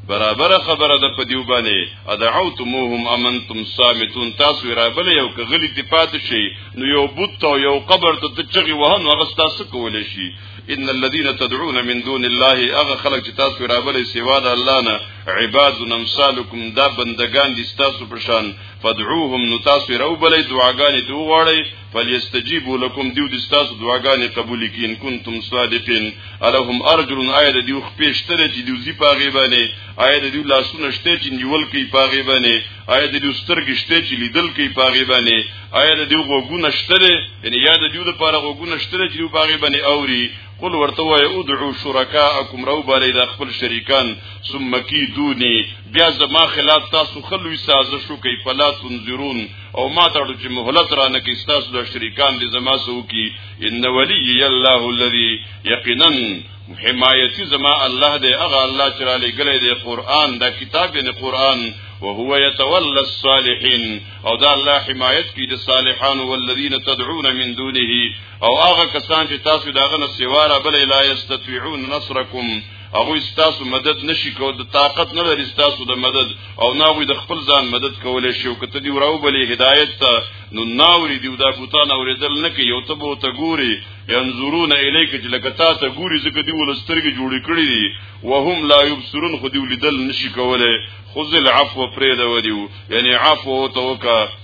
برابر خبره ده په دیو باندې ادعوتموهم امنتم صامتون تاسو رابل یو کغلی دی پات شي نو یو بوت او یو قبر ته تچغي وهن هغه تاسو کولای شي ان الذين تدعون من دون الله اغه خلق چې تاسو رابل سیوا د الله نه عباد نمثالکم دا بندگان دي تاسو پرشان فدعوهم نو تاسو راوبلې دعاګانې ته وغواړئ فليستجيبوا لكم دیو د تاسو دعاګانې قبول کړي ان کنتم صادقين الهم ارجل ايد دیو خپېشتل چې دیو زی پاغي باندې ايد دیو لاسونه شته چې نیول کوي پاغي باندې ايد دیو سترګې شته چې لیدل کوي پاغي باندې ايد دیو غوګونه شته یعنی یاد دیو د پاره غوګونه شته چې دیو پاغي باندې اوري قل ورته وای ادعو شرکاءکم رو باندې د خپل شریکان ثم کی دونی بیا زما خلاف تاسو خلوی سازش کوي فلا تنذرون او ما ته چې مهلت را نه کی تاسو د شریکان دې زما سو کی ان ولی الله الذی یقینا حمایتی زما الله دې هغه الله چې را لګلې دې قران دا کتاب نه قران وهو يتولى الصالحين او دا الله حمایت کی د صالحان والذین تدعون من دونه او هغه کسان چې تاسو داغه نه سیوا را بل لا یستطيعون نصرکم هغه تاسو مدد نشي کول د طاقت نه لري تاسو د مدد او ناوی د خپل ځان مدد کولای شي او کته دی وراو بلې هدایت ته نو ناوري دی دا بوتان اوریدل نه کوي او ته بو ته ګوري ينظرون الیک چې لکه تا ته ګوري ځکه دی ولسترګي جوړې کړې دي وهم لا يبصرون خو دی لیدل نشي کولای خذ العفو پرې دا ودیو یعنی عفو توکا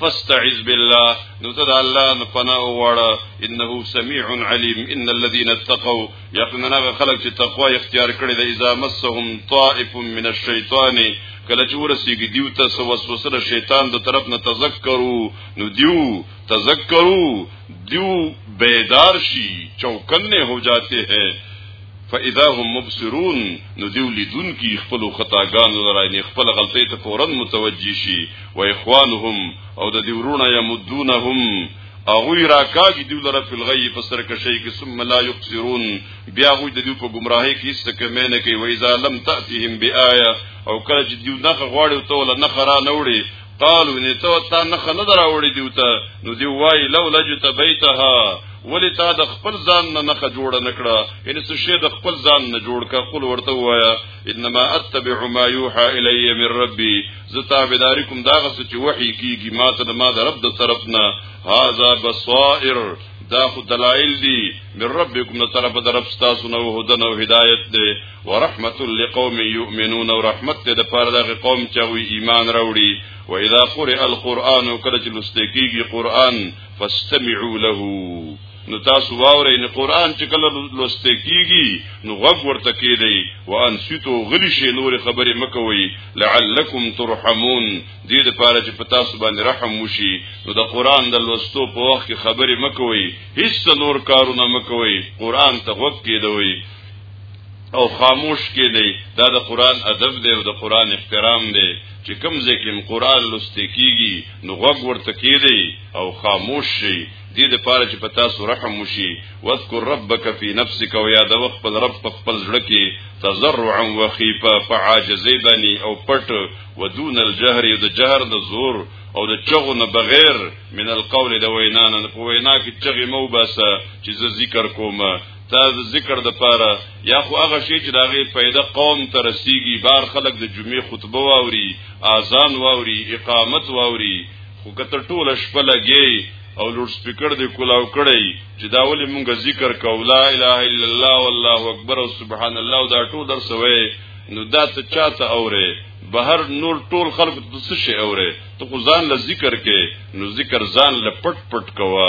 فاستعذ بالله نو ته د الله نه پناه وغواړه انه سميع عليم ان الذين اتقوا يقينا خلق چې تقوا اختیار کړي د اذا مسهم طائف من الشيطان کله چې ورسیږي دیو ته سو وسوسه د شیطان د طرف نه تذکرو نو دیو تذکرو دیو بیدار شي چوکن نه هو جاتے ہیں فاذا هم مبصرون نو دیو لیدون کی خپل خطاګانو لراینه خپل غلطی ته فورا متوجی شي و اخوانهم او د دیورونه یمدونهم اغوی راکاږي دیو لره فل غی په سر کې شي کې ثم لا یبصرون بیا غوی د دیو په گمراهی کې څه کمه نه کوي و اذا لم تاتهم بیاایه او کله چې دیو نه غواړي ته ولا نه خرا نه وړي قالو نیتو تا نخ نه دراوړي دیوته نو دی وای لو لجت بیتها ولی تا د خپل ځان نه نخه جوړ نکړه ان څه شی د خپل ځان نه جوړ کا قل ورته وایا انما اتبع ما یوحى الی من ربی زتا بداریکم دا غس چې وحی کیږي ما ته ما د رب د طرف نه هاذا بصائر دا خو دلائل دي من ربکم طرف د رب تاسو نو هدن او هدایت دي ورحمت لقوم يؤمنون ورحمت دې د پاره دغه قوم چې وی ایمان راوړي و اذا قرئ القرآن کله چې لستکیږي قرآن فاستمعوا له نو تاسو واورئ نه قرآن چې کله لستکیږي نو غوږ ورته کیدی وانصتو غلی شي نور خبرې مکوي لعلکم ترحمون دې د پاره چې په تاسو باندې رحم وشي نو د قرآن د لوستو په وخت کې خبرې مکوي هیڅ نور کارونه مکوي قرآن ته غوږ کیدوي او خاموش کې دی دا د قران ادب دی او د قران احترام دی چې کوم ځکه قران لوستي کیږي نو غوږ ورته کیږي او خاموش شي د دې لپاره چې پتا سو رحم وشي واذكر ربك في نفسك او یاد خپل رب په خپل ځړ کې تزرعا وخيفا فعاجزي بني او پټ ودون الجهر د جهر د زور او د چغو نه بغیر من القول د وینا نه په وینا کې چغې مو باسه چې زه ذکر کوم دا ذکر د پاره یا خو هغه شی چې داغه پیدا قوم ته رسیږي بار خلک د جمعې خطبه واوري اذان واوري اقامت واوري خو کته ټول شپه لګي او لوډ سپیکر دی کولاو کړی چې دا ولې مونږ ذکر کو لا اله الا الله والله اکبر او سبحان الله دا ټول درسوي نو دا ته چاته اوره بهر نور ټول خلق د څه شي اوره ته خو ځان له ذکر کې نو ذکر ځان له پټ پټ کوه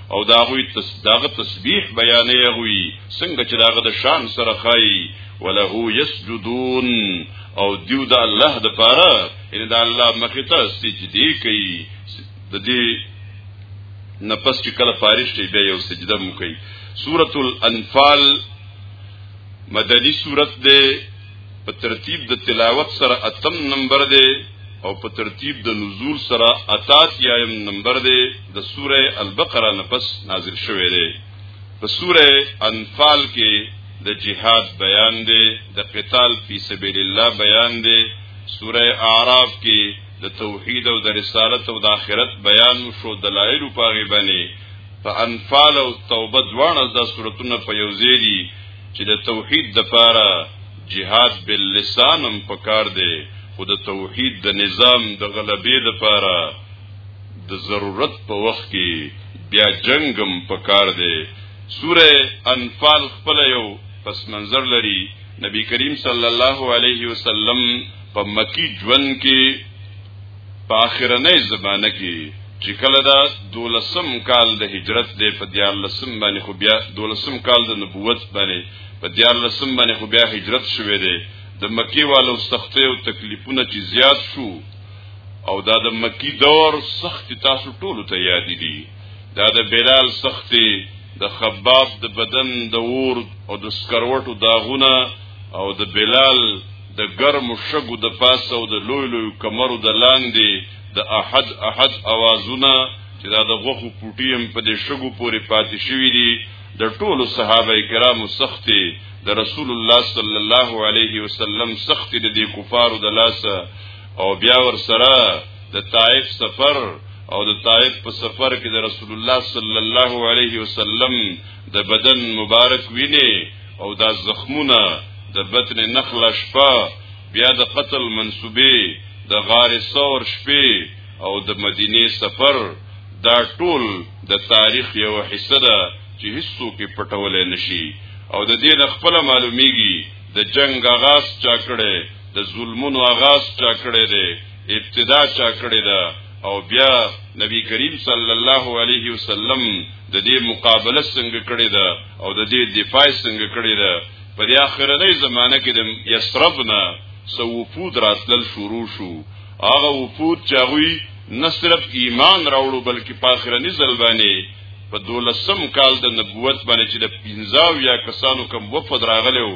او دا غوی تس داغه تسبیح بیانې غوی څنګه چې داغه د شان سره خای وله یسجدون او دیو د الله د پاره ان د الله مخې ته سجدي کوي د دې نفس چې کله فارغ شي بیا یو سجده مو کوي سورۃ الانفال مدنی سورۃ ده په ترتیب د تلاوت سره اتم نمبر ده او په ترتیب د نزول سره اتات یایم نمبر ده د سوره البقره نه پس نازل شوی دی په سوره انفال کې د جهاد بیان دی د قتال فی سبیل الله بیان دی سوره اعراف کې د توحید او د رسالت او د آخرت بیان شو دلایل په غیبنه په انفال او توبه دواړه د سورتونه په یو ځای دي چې د توحید د پاره جهاد باللسان هم پکار دی خو د توحید د نظام د غلبې لپاره د ضرورت په وخت کې بیا جنگم پکار دی سوره انفال خپل یو پس منظر لري نبی کریم صلی الله علیه وسلم په مکی ژوند کې په اخرنۍ زمانه کې چې کله دا دولسم کال د هجرت دی په دیار لسم باندې خو بیا دولسم کال د نبوت باندې په دیار لسم باندې خو بیا هجرت شوه دی د مکی والو سختې او تکلیفونه چې زیات شو او دا د مکی دور سخت تاسو ټول ته یاد دي دا د بلال سختي د خباب د بدن د اور او د سکروټو داغونه او د بلال د ګرم شګو د پاسه او د لوی لوی کمرو د لاندې د احد احد اوازونه چې دا د غوخو پوټي هم په دې شګو پورې پاتې شوی دي د ټولو صحابه کرامو سختي د رسول الله صلی الله علیه وسلم سختي د کفارو د لاسه او بیا ور سره د طائف سفر او د طائف په سفر کې د رسول الله صلی الله علیه وسلم د بدن مبارک ویني او دا زخمونه د بطن نخله شپه بیا د قتل منسوبه د غار ثور شپې او د مدینه سفر دا ټول د تاریخ یو حصہ ده چې هیڅو کې پټول نشي او د دې د خپل معلومیږي د جنگ آغاز چا کړي د ظلمونو آغاز چا کړی دی ابتدا چا کړی ده او بیا نبی کریم صلی الله علیه وسلم د دې مقابله څنګه کړی ده او د دې دفاع څنګه کړی ده په دې اخرنۍ زمانه کې د یسربنا سو وفود راتلل شروع شو هغه وفود چې هغوی نه صرف ایمان راوړو بلکې په اخرنی ځل باندې په دولسم کال د نبوت باندې چې د 15 یا کسانو کم وفد راغلو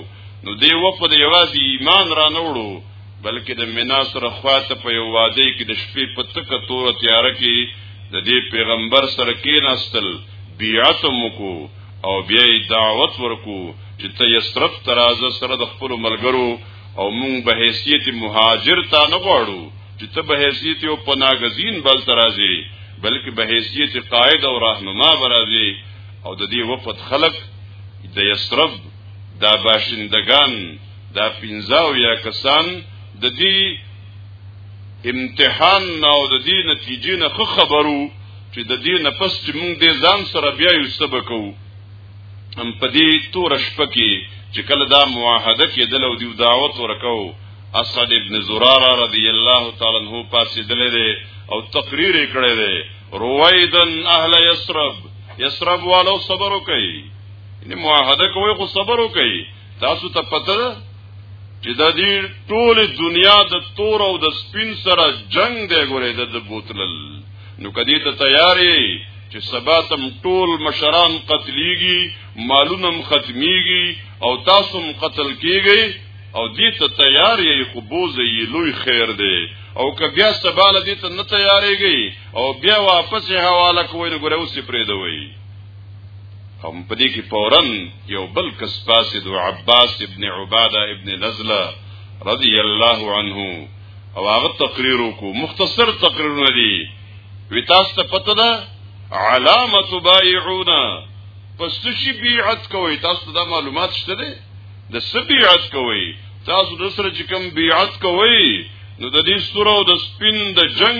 نو دی وخت د یوازې ایمان را نه وړو بلکې د مینا سره خواته په یو واده کې د شپې په تکه تور تیاره کې د دې پیغمبر سره کېناستل بیعت مکو او بیا دعوت ورکو چې ته یسرف ترازه سره د خپل ملګرو او مونږ به حیثیت مهاجر تا نه غواړو چې ته به حیثیت او پناګزین بل ترازه بلکې به حیثیت قائد او راهنما برازي او د دې وفد خلق د یسرف دا باشندگان دا پنځاو یا کسان د دې امتحان نه او د دې نتیجې نه خو خبرو چې د دې نه پس چې موږ د ځان سره بیا یو سبق وو ام په دې تور شپه کې چې کله دا معاهده کې د لو دیو دعوت ورکاو اسد ابن زراره رضی الله تعالی عنہ پاسې دلې ده او تقریر کړی ده رویدن اهل یسرب یسرب والو صبر کوي یعنی معاهده کوي خو صبر وکړي تاسو ته پته ده چې د دې ټول دنیا د تور او د سپین سره جنگ دی ګورې د بوتلل نو کدی ته تیارې چې سبا تم ټول مشران قتلېږي مالونه ختميږي او تاسو هم قتل کیږي او دې ته تیار یې خو بوزي لوی خیر دی او که بیا سبا لدې ته نه تیارېږي او بیا واپس حواله کوي نو ګورې اوسې پرې دوي او په دې کې فورا یو بل کس پاسې د عباس ابن عباده ابن نزله رضی الله عنه او هغه تقریر وکړو مختصر تقریرونه دي وی تاسو ته پته ده علامه بایعونا پس شي بیعت کوي تاسو ته معلومات شته دي د سبيعت کوي تاسو د سره چې کوم بیعت کوي نو د دې سره او د سپین د جنگ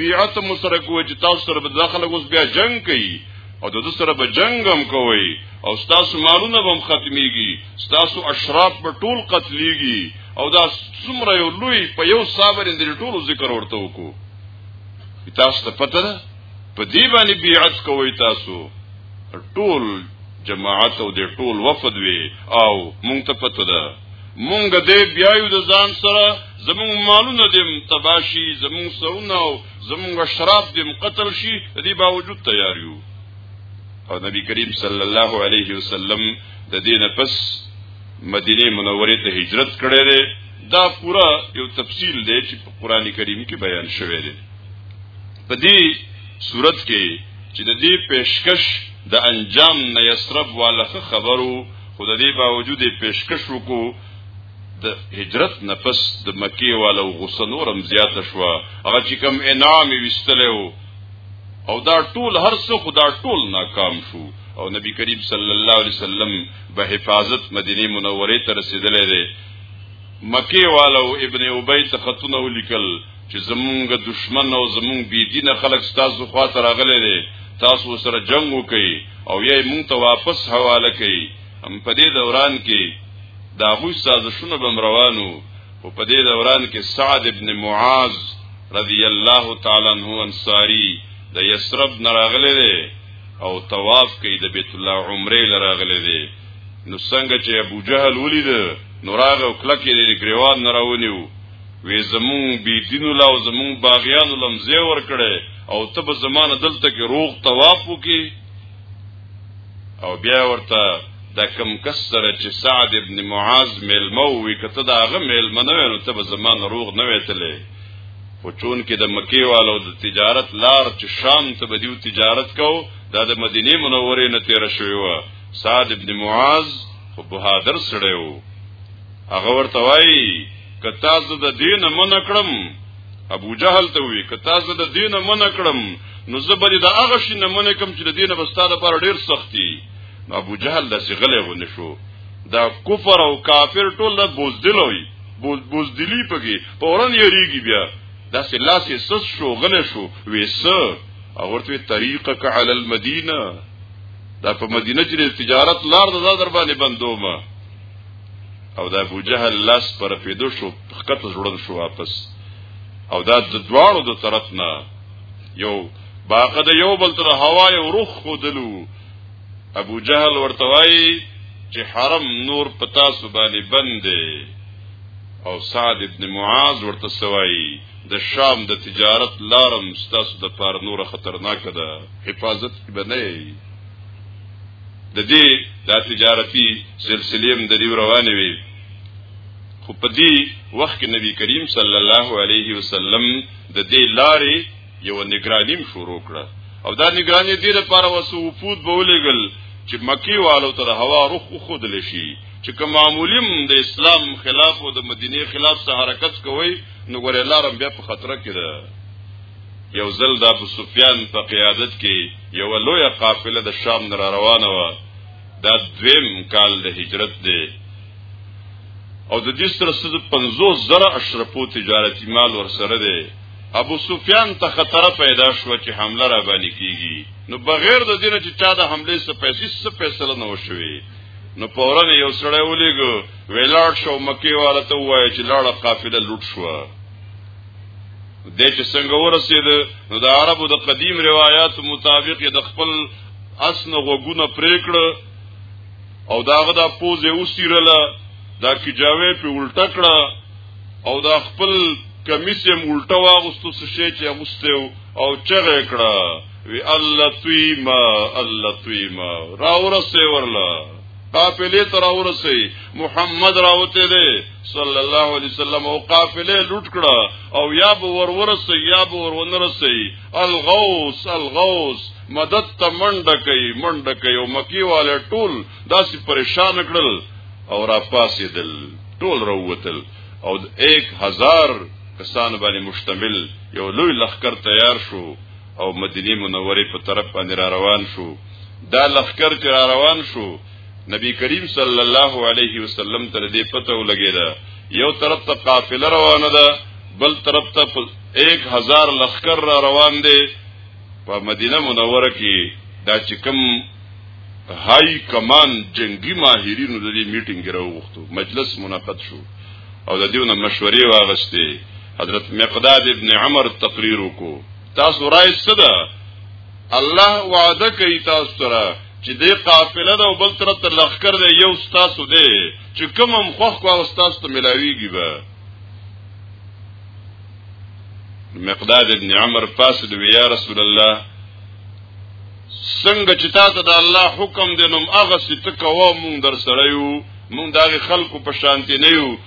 بیعت مو سره کوي چې تاسو سره به داخله اوس بیا جنگ کوي او د سره به جنگ هم کوي او تاسو مالونه هم ختميږي تاسو اشراف په ټول قتليږي او دا څومره یو لوی په یو صابر اندري ټول ذکر ورته وکړو تاسو ته پته ده په دې باندې بیعت کوي تاسو ټول جماعت او د ټول وفد وي او مونږ ته پته ده مونږ دې بیايو د ځان سره زمون مالونه دې تباشي زمون سونه او زمون شراب دې قتل شي دې باوجود تیار یو او نبی کریم صلی الله علیه وسلم د دې نه پس مدینه منوره ته هجرت کړی دی دا پورا یو تفصیل دی چې په قران کریم کې بیان شوی دی په دې صورت کې چې د دې پیشکش د انجام نه یسرب والا خبرو خو د دې باوجود پیشکش وکړو د هجرت نفس د مکی والو غصه نورم زیات شو هغه چې کم انعام وستلو او دا ټول هر څه خدا ټول ناکام شو او نبی کریم صلی الله علیه وسلم به حفاظت مدینه منوره ته رسیدلې ده مکی والو ابن ابی تختونه لیکل چې زمونږ دشمن او زمونږ بی دین خلک تاسو خواته راغلي دي تاسو سره جنگ وکي او یې مونږ ته واپس حواله کوي هم په دې دوران کې دا هو سازشونه بم روانو او په دې دوران کې سعد ابن معاذ رضی الله تعالی عنہ انصاری د یسرب نراغله دي او طواف کوي د بیت الله عمره لراغله دي نو څنګه چې ابو جهل ولید نو راغ او کلکې د گریوان نراونیو وې زمونږ بی دینو لا او زمونږ باغیانو لمزه ور کړي او ته به زمانه دلته کې روغ طواف وکي او بیا ورته دا کم کس سره چې سعد ابن معاذ ملمو وی کته دا غ ملمه نه نو ته به زمانه روغ نه وېتلې خو چون کې د مکی والو د تجارت لار چې شام ته به دیو تجارت کو دا د مدینه منورې نه تیر شوی و سعد ابن معاذ خو بهادر سړی وو هغه ورته وایي که تاسو د دین من کړم ابو جهل ته وی که تاسو د دین من کړم نو زبر د هغه شي نه من کوم چې د دین بستا د پر ډیر سختی نو ابو جهل د سیغله ونه شو دا کفر او کافر ټول د بوزدل وي بوزدلی پکې پورن یریږي بیا دا سه لاسې سس شو غل شو وېس او ورته طریقه ک علی المدینه دا په مدینه کې تجارت لار د در باندې بندومه او د ابو جهل لاس پر پیدو شو خکت جوړل شو واپس او دا د دواړو د طرف نه یو باقه د یو بل تر هوا یو روح خودلو ابو جهل ورته وایي چې حرم نور پتا سو باندې بندې او سعد ابن معاذ ورته سوایي د شام د تجارت لارم ستاسو د پار نور خطرناک ده حفاظت کې بنئ د دې د تجارتي سلسلې هم د دې روانې وي خو په دې وخت کې نبی کریم صلی الله علیه وسلم د دې لارې یو نگرانیم شروع کړه او دا نگرانی دې لپاره وسو وفود به ولېګل چې مکی والو ته هوا رخ خود لشي چې کوم معمولیم د اسلام خلاف او د مدینه خلاف سره حرکت کوي نو ګورې لارم بیا په خطر کې ده یو ځل د ابو سفیان په قیادت کې یو لوی قافله د شام نه روانه و دا دویم کال د هجرت دی او د دې سره سره 50 زره اشرفو تجارتي مال ورسره دی ابو سفیان ته خطر پیدا شو چې حمله را باندې کیږي نو بغیر د دې چې چا د حمله څخه پیسې څه فیصله نه وشوي نو پورن یو سړی ولېګو ویلاړ شو مکی والا ته وایي چې لاړه قافله لوټ شوه د چې څنګه ورسید نو د عربو د قدیم روایت مطابق د خپل اسنه غوګونه پریکړه او داغه د پوزه اوسیرله دا کی جاوې په الټه کړه او دا خپل کمیس یې الټه واغستو څه شي چې اغوستو او چغه کړه وی الله تویما الله تویما را ورسې ورله قافله تر اورسي محمد راوته دي صلی الله علیه وسلم او قافله لوټ کړه او یا به ور ورسي یا به ور ونرسي الغوث الغوث مدد ته منډه کوي منډه کوي او مکی والے ټول داسې پریشان کړل او را پاسې دل ټول راوتل او 1000 کسان باندې مشتمل یو لوی لخر تیار شو او مدینه منوره په طرف باندې را روان شو دا لخر چې را روان شو نبی کریم صلی الله علیه وسلم تر دې پته ولګیدا یو طرف ته قافله روانه ده بل طرف ته 1000 لخر را روان دي په مدینه منوره کې دا چې کوم های کمان جنگی ماهرینو د دې میټینګ راوغوښتو مجلس منعقد شو او د دیونه مشورې واغستې حضرت مقداد ابن عمر تقریر کو تاسو رائے صدا الله وعده کوي تاسو سره چې دې قافله ده او بل تر تر لخر ده یو تاسو ده چې کوم هم خوخ کو او تاسو ته ملاويږي به مقداد ابن عمر فاسد وی یا رسول الله څنګه چې تاسو د الله حکم دینم هغه ستکه و مونږ در سره یو مونږ دغه خلکو په شانتی نه یو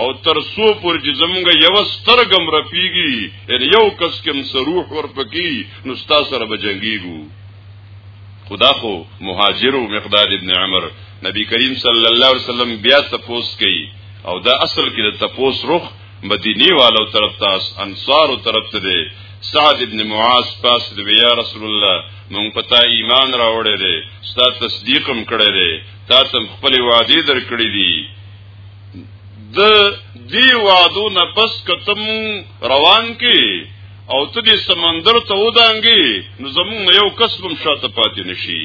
او تر سو پر چې زمونږ یو سترګم رپیږي ان یو کس کوم سروح ور پکی نو ستا سره بجنګیږو خدا خو مهاجر او مقداد ابن عمر نبی کریم صلی الله علیه وسلم بیا تپوس کوي او دا اصل کې د تپوس رخ مدینی والو طرف ته انصار طرف ته دی سعد ابن معاذ پاس دی یا رسول الله مونږ پتا ایمان راوړې دي ستا تصدیقم کړې دي تا تم خپل وعده درکړې دي د دی وادو نه پس کتم روان کی او ته دې سمندر ته ودانګي نو زمون یو کس بم شاته پاتې نشي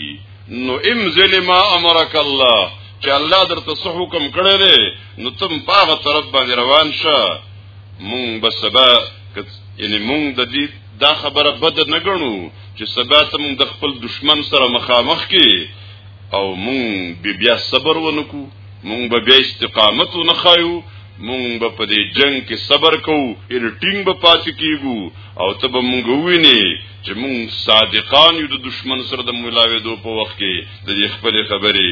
نو ام ظلما امرک الله چې الله درته صح حکم کړی دی نو تم پاغه طرف باندې روان شه مونږ به سبا یعنی مونږ د دې دا خبره بد نه ګڼو چې سبا ته مونږ د خپل دشمن سره مخامخ کې او مونږ بیا صبر ونکو مونږ به بیا استقامت نه خایو مونږ به په دې جنگ کې صبر کوو ان ټینګ به پاتې کیږو او ته به مونږ وویني چې مونږ صادقان یو د دشمن سره د ملاوي دو په وخت کې د خپل خبرې